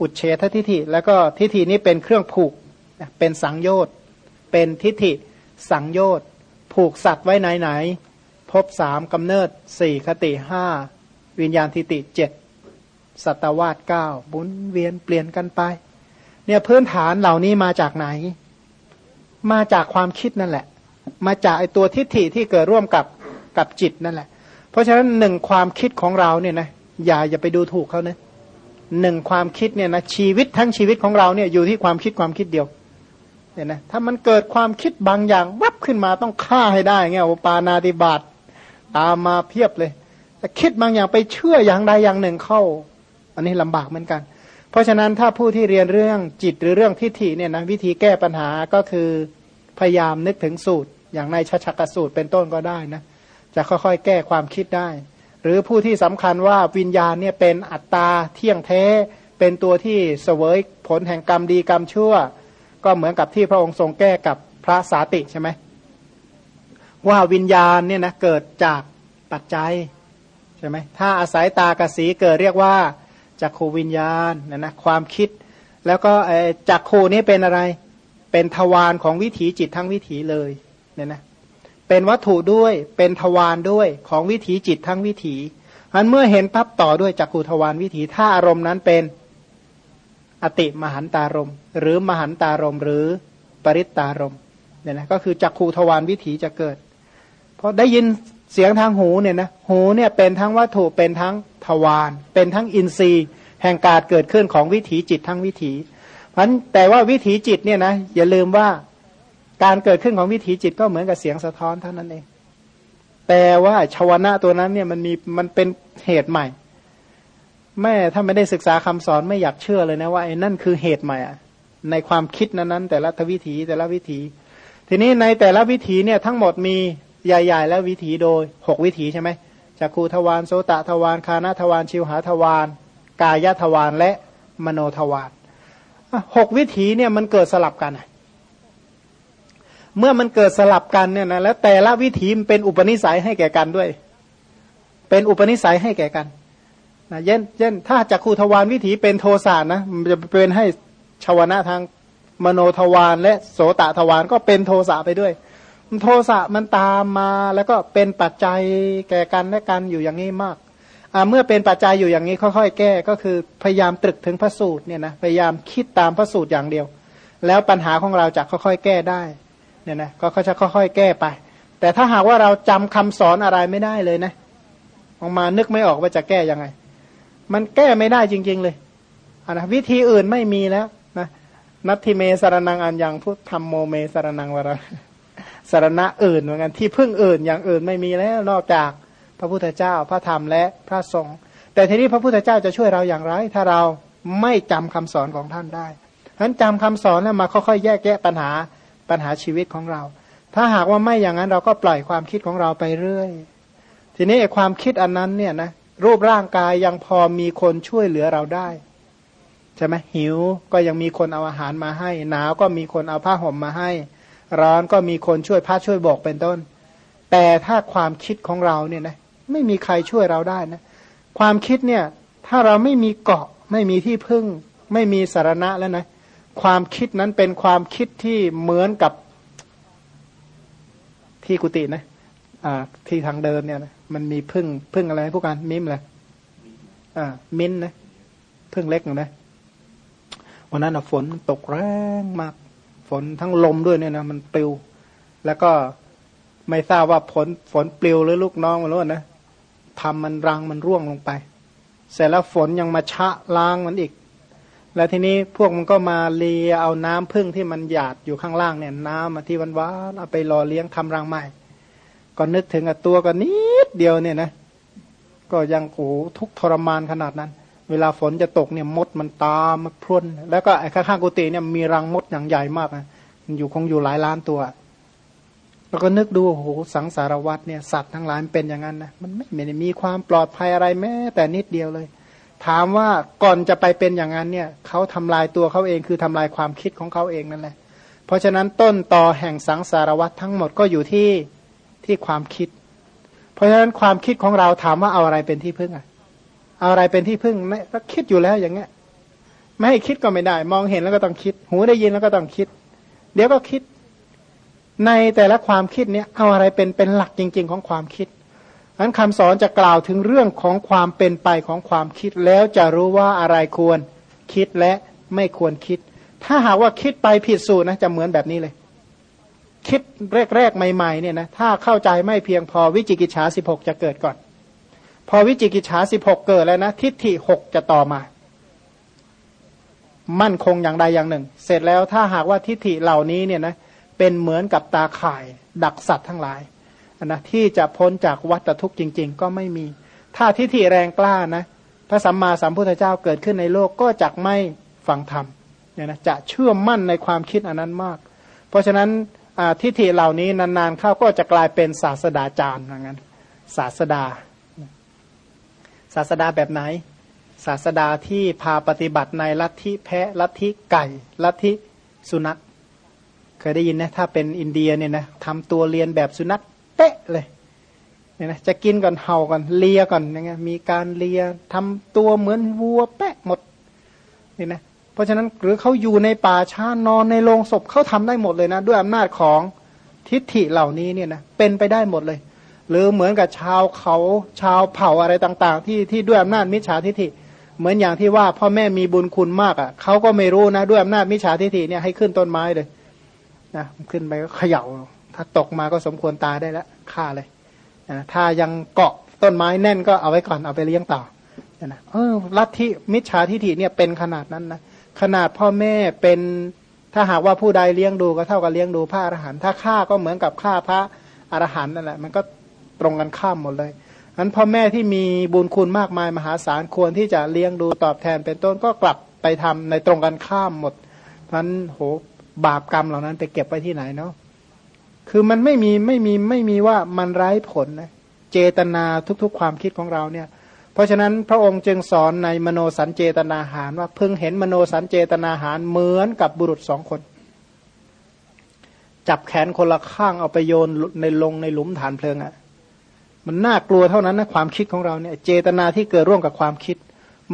อุเฉททิฏฐิ แล้วก็ทิฏฐินี้เป็นเครื่องผูกเป็นสังโยชน์เป็นทิฏฐิสังโยชน์ ผูกสัตว์ไว้ไหนไหนพบสามกำเนิดสี่คติห้าวิญญาณทิติเจ็ดสัตวาสเก้าบุญเวียนเปลี่ยนกันไป เนี่ยพื้นฐานเหล่านี้มาจากไหน มาจากความคิดนั่นแหละ มาจากไอตัวทิฏฐิที่เกิดร่วมกับกับจิตนั่นแหละ เพราะฉะนั้นหนึ่งความคิดของเราเนี่ยนะอย่าอย่าไปดูถูกเขานะหนึ่งความคิดเนี่ยนะชีวิตทั้งชีวิตของเราเนี่ยอยู่ที่ความคิดความคิดเดียว เนี่ยนะถ้ามันเกิดความคิดบางอย่างวับขึ้นมาต้องฆ่าให้ได้เงี้ยปานาติบาตตามมาเพียบเลย แต่คิดบางอย่างไปเชื่ออย่างใดอย่างหนึ่งเข้า อันนี้ลำบากเหมือนกัน เพราะฉะนั้นถ้าผู้ที่เรียนเรื่องจิตหรือเรื่องทิฏฐิเนี่ยนะวิธีแก้ปัญหาก็คือพยายามนึกถึงสูตร อย่างในชชักสูตรเป็นต้นก็ได้นะจะค่อยๆ แก้ความคิดได้ หรือผู้ที่สำคัญว่าวิญญาณเนี่ยเป็นอัตตาเที่ยงแท้ เป็นตัวที่เสวยผลแห่งกรรมดีกรรมชั่ว ก็เหมือนกับที่พระองค์ทรงแก้กับพระสาติใช่ไหมว่าวิญญาณเนี่ยนะเกิดจากปัจจัยใช่ไหมถ้าอาศัยตากสีเกิดเรียกว่าจักขูวิญญาณนะนะความคิด แล้วก็จักขูนี้เป็นอะไร เป็นทวารของวิถีจิตทั้งวิถีเลยเนี่ยนะเป็นวัตถุด้วยเป็นทวารด้วยของวิถีจิตทั้งวิถีอันเมื่อเห็นปั๊บต่อด้วยจักขูทวารวิถีถ้าอารมณ์นั้นเป็น อติมหันตารม หรือมหันตารม หรือปริตตารมเนี่ยนะก็คือจักขูทวารวิถีจะเกิดพราะได้ยินเสียงทางหูเนี่ยนะหูเนี่ยเป็นทั้งวัตถุเป็นทั้งทวารเป็นทั้งอินทรีย์ แห่งการเกิดขึ้นของวิถีจิตทั้งวิถีเพราะแต่ว่าวิถีจิตเนี่ยนะอย่าลืมว่าการเกิดขึ้นของวิถีจิตก็เหมือนกับเสียงสะท้อนเท่านั้นเองแต่ว่าชาวนะตัวนั้นเนี่ยมันมีมันเป็นเหตุใหม่ แม่ถ้าไม่ได้ศึกษาคำสอนไม่อยากเชื่อเลยนะว่าไอ้นั่นคือเหตุใหม่ในความคิดนั้นๆ แต่ละทวิถีแต่ละวิถี ทีนี้ในแต่ละวิถีเนี่ยทั้งหมดมีใหญ่ ๆ แล้ววิถีโดยหกวิถีใช่ไหมจักคูทวารโสตะทวารคานาทวารชิวหาทวารกายทวารและมโนทวารหกวิถีเนี่ยมันเกิดสลับกัน เมื่อมันเกิดสลับกันเนี่ยนะแล้วแต่ละวิถีเป็นอุปนิสัยให้แก่กันด้วย เป็นอุปนิสัยให้แก่กัน นะเช่นเช่นถ้าจักคูทวารวิถีเป็นโทสานะมันจะเป็นให้ชาวนะทางมโนทวารและโสตทวารก็เป็นโทสะไปด้วยโทสะมันตามมาแล้วก็เป็นปัจจัยแก่กันและกันอยู่อย่างนี้มากเมื่อเป็นปัจจัยอยู่อย่างนี้ค่อยๆแก้ก็คือพยายามตรึกถึงพระสูตรเนี่ยนะพยายามคิดตามพระสูตรอย่างเดียว แล้วปัญหาของเราจะค่อยๆแก้ได้เนี่ยนะก็จะค่อยๆแก้ไป แต่ถ้าหากว่าเราจำคำสอนอะไรไม่ได้เลยนะออกมานึกไม่ออกว่าจะแก้ยังไง มันแก้ไม่ได้จริง ๆ เลยนะวิธีอื่นไม่มีแล้วนะนัตทิเมสารนังอันยังพุทธรรมโมเมสารนังวรสารณะอื่นเหมือนกันที่พึ่งอื่นอย่างอื่นไม่มีแล้ว นอกจากพระพุทธเจ้าพระธรรมและพระสงฆ์แต่ทีนี้พระพุทธเจ้าจะช่วยเราอย่างไร ถ้าเราไม่จำคำสอนของท่านได้ฉะนั้นจำคำสอนแล้วมาค่อยๆแยกแยะปัญหาปัญหาชีวิตของเรา ถ้าหากว่าไม่อย่างนั้นเราก็ปล่อยความคิดของเราไปเรื่อย ทีนี้ความคิดอันนั้นเนี่ยนะ รูปร่างกายยังพอมีคนช่วยเหลือเราได้ใช่ไหมหิวก็ยังมีคนเอาอาหารมาให้ หนาวก็มีคนเอาผ้าห่มมาให้ ร้อนก็มีคนช่วยพัดช่วยบอกเป็นต้น แต่ถ้าความคิดของเราเนี่ยนะไม่มีใครช่วยเราได้นะความคิดเนี่ยถ้าเราไม่มีเกาะไม่มีที่พึ่ง ไม่มีสารณะแล้วนะความคิดนั้นเป็นความคิดที่เหมือนกับที่กุฏินะ ที่ทางเดินเนี่ยนะมันมีพึ่งพึ่งอะไรพวกกันมิมเลยอ่า มิ้นนะพึ่งเล็กนะวันนั้นฝนตกแรงมาก ฝนทั้งลมด้วยเนี่ยนะมันปลิว แล้วก็ไม่ทราบว่าฝนฝนปลิวหรือลูกน้องมันรู้นะทำมันรังมันร่วงลงไป เสร็จแล้วฝนยังมาชะล้างมันอีก แล้วทีนี้พวกมันก็มาเลียเอาน้ำพึ่งที่มันหยาดอยู่ข้างล่างเนี่ย น้ำมาที่วันวานเอาไปรอเลี้ยงทำรังใหม่ ก็นึกถึงตัวก็นิดเดียวเนี่ยนะ ก็ยังโอ้ทุกทรมานขนาดนั้น เวลาฝนจะตกเนี่ยมดมันตามมาพรนแล้วก็ไอ้ข้างๆกุฏิเนี่ยมีรังมดอย่างใหญ่มากนะมันอยู่คงอยู่หลายล้านตัว แล้วก็นึกดูโอ้โหสังสารวัตเนี่ยสัตว์ทั้งหลายมันเป็นอย่างนั้นนะมันไม่ไม่ได้มีความปลอดภัยอะไรแม้ แต่นิดเดียวเลย ถามว่าก่อนจะไปเป็นอย่างนั้นเนี่ยเขาทำลายตัวเขาเองคือทำลายความคิดของเขาเองนั่นแหละเพราะฉะนั้นต้นต่อแห่งสังสารวัตทั้งหมดก็อยู่ที่ ที่ความคิด เพราะฉะนั้นความคิดของเราถามว่าเอาอะไรเป็นที่พึ่งอะเอาอะไรเป็นที่พึ่งไม่ก็คิดอยู่แล้วอย่างเงี้ย ไม่ให้คิดก็ไม่ได้ มองเห็นแล้วก็ต้องคิด หูได้ยินแล้วก็ต้องคิด เดี๋ยวก็คิด ในแต่ละความคิดเนี้ยเอาอะไรเป็นเป็นหลักจริง ๆ ของความคิดนั้นคำสอนจะกล่าวถึงเรื่องของความเป็นไปของความคิดแล้วจะรู้ว่าอะไรควรคิดและไม่ควรคิด ถ้าหากว่าคิดไปผิดสูตรนะจะเหมือนแบบนี้เลย คิดแรกๆใหม่ๆเนี่ยนะถ้าเข้าใจไม่เพียงพอวิจิกิจฉาสิบหกจะเกิดก่อน พอวิจิกิจฉาสิบหกเกิดแล้วนะ ทิฏฐิหกจะต่อมา มั่นคงอย่างใดอย่างหนึ่ง เสร็จแล้วถ้าหากว่าทิฏฐิเหล่านี้เนี่ยนะเป็นเหมือนกับตาข่ายดักสัตว์ทั้งหลายนะที่จะพ้นจากวัฏทุกข์จริง ๆ ก็ไม่มี ถ้าทิฏฐิแรงกล้านะพระสัมมาสัมพุทธเจ้าเกิดขึ้นในโลกก็จะไม่ฟังธรรมเนี่ยนะจะเชื่อมั่นในความคิดอันนั้นมาก เพราะฉะนั้น ทิฏฐิเหล่านี้นานๆเข้าก็จะกลายเป็นศาสดาจารย์อย่างนั้นศาสดา ศาสดาแบบไหน ศาสดาที่พาปฏิบัติในลัทธิแพะลัทธิไก่ลัทธิสุนัข เคยได้ยินนะถ้าเป็นอินเดียเนี่ยนะทำตัวเรียนแบบสุนัขเป๊ะเลยเนี่ยนะจะกินก่อนเห่าก่อนเลียก่อนอย่างเงี้ยมีการเลียทำตัวเหมือนวัวเป๊ะหมดนี่นะ เพราะฉะนั้นหรือเขาอยู่ในป่าช้านอนในโรงศพเขาทำได้หมดเลยนะ ด้วยอำนาจของทิฏฐิเหล่านี้เนี่ยนะเป็นไปได้หมดเลย หรือเหมือนกับชาวเขาชาวเผ่าอะไรต่าง ๆ ที่ที่ด้วยอำนาจมิจฉาทิฏฐิ เหมือนอย่างที่ว่าพ่อแม่มีบุญคุณมากอะ่ะเขาก็ไม่รู้นะด้วยอำนาจมิจฉาทิฏฐิเนี่ยให้ขึ้นต้นไม้เลยนะขึ้นไปก็เขย่า ถ้าตกมาก็สมควรตายได้แล้วฆ่าเลยนะถ้ายังเกาะต้นไม้แน่นก็เอาไว้ก่อนเอาไปเลี้ยงต่อนะเออลัทธิมิจฉาทิฏฐิเนี่ยเป็นขนาดนั้นนะ ขนาดพ่อแม่เป็นถ้าหากว่าผู้ใดเลี้ยงดูก็เท่ากับเลี้ยงดูพระอรหันต์ถ้าฆ่าก็เหมือนกับฆ่าพระอรหันต์นั่นแหละมันก็ตรงกันข้ามหมดเลยนั้นพ่อแม่ที่มีบุญคุณมากมายมหาศาลควรที่จะเลี้ยงดูตอบแทนเป็นต้นก็กลับไปทำในตรงกันข้ามหมดนั้นโหบาปกรรมเหล่านั้นไปเก็บไว้ที่ไหนเนาะคือมันไม่มีไม่มีไม่มีว่ามันไร้ผลนะเจตนาทุกๆ ความคิดของเราเนี่ย เพราะฉะนั้นพระองค์จึงสอนในมโนสัญเจตนาหารว่าเพิ่งเห็นมโนสัญเจตนาหารเหมือนกับบุรุษสองคน จับแขนคนละข้างเอาไปโยนในลงในหลุมฐานเพลิงอะ่ะมันน่ากลัวเท่านั้นนะความคิดของเราเนี่ย เจตนาที่เกิดร่วมกับความคิด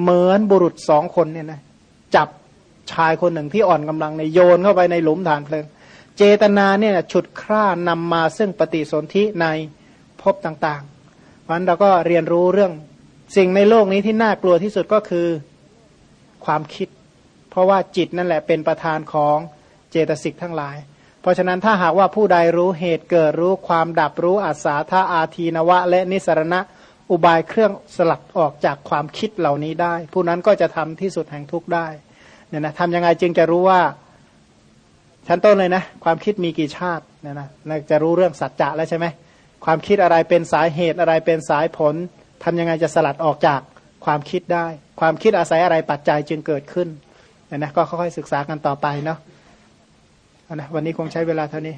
เหมือนบุรุษสองคนเนี่ยนะจับชายคนหนึ่งที่อ่อนกำลังในโยนเข้าไปในหลุมฐานเพลิง เจตนาเนี่ยฉุดคร่านำมาซึ่งปฏิสนธิในภพต่างๆเพราะนั้นเราก็เรียนรู้เรื่อง สิ่งในโลกนี้ที่น่ากลัวที่สุดก็คือความคิด เพราะว่าจิตนั่นแหละเป็นประธานของเจตสิกทั้งหลาย เพราะฉะนั้นถ้าหากว่าผู้ใดรู้เหตุเกิดรู้ความดับรู้อาสาธาอาทีนวะ และนิสรณะอุบายเครื่องสลัดออกจากความคิดเหล่านี้ได้ ผู้นั้นก็จะทำที่สุดแห่งทุกข์ได้เนี่ยนะทำยังไงจึงจะรู้ว่าชั้นต้นเลยนะ ความคิดมีกี่ชาติเนี่ยนะจะรู้เรื่องสัจจะแล้วใช่ไหมความคิดอะไรเป็นสาเหตุอะไรเป็นสายผล ทำยังไงจะสลัดออกจากความคิดได้ ความคิดอาศัยอะไรปัจจัยจึงเกิดขึ้นนะนะก็ค่อยๆศึกษากันต่อไปเนาะนะวันนี้คงใช้เวลาเท่านี้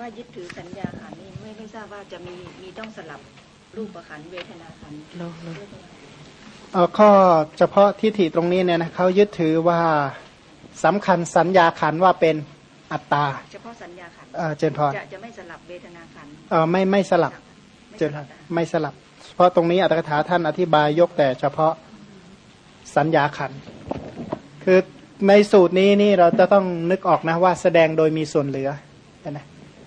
ว่ายึดถือสัญญาขันนี่ไม่ไม่ทราบว่าจะมีมีต้องสลับรูปประขันเวทนาขันเออข้อเฉพาะทิฏฐิตรงนี้เนี่ยนะเขายึดถือว่า สำคัญสัญญาขันว่าเป็นอัตตา เฉพาะสัญญาขันเจนพรจะจะไม่สลับเวทนาขันเออไม่ไม่สลับเจนไม่สลับ เพราะตรงนี้อัตถกถาท่านอธิบายยกแต่เฉพาะสัญญาขันคือในสูตรนี้นี่เราจะต้องนึกออกนะว่าแสดงโดยมีส่วนเหลือนะ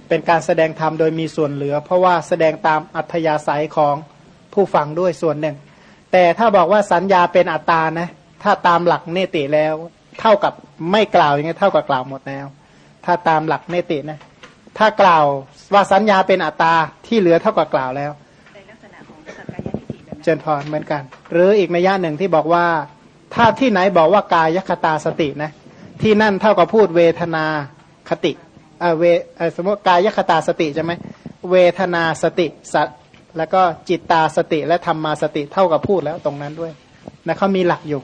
เป็นการแสดงธรรมโดยมีส่วนเหลือ เพราะว่าแสดงตามอัธยาศัยของผู้ฟังด้วยส่วนหนึ่ง แต่ถ้าบอกว่าสัญญาเป็นอัตตานะถ้าตามหลักเนติแล้ว เท่ากับไม่กล่าวอย่างเงี้ยเท่ากับกล่าวหมดแล้ว ถ้าตามหลักเนตินะถ้ากล่าวว่าสัญญาเป็นอัตตาที่เหลือเท่ากับกล่าวแล้วเจนพรเหมือนกัน หรืออีกในย่าหนึ่งที่บอกว่า ถ้าที่ไหนบอกว่ากายคตาสตินะที่นั่นเท่ากับพูดเวทนาคติเออเวสมมติกายคตาสติใช่ไหมเวทนาสติสัตแล้วก็จิตตาสติและธรรมาสติเท่ากับพูดแล้วตรงนั้นด้วยนะเขามีหลักอยู่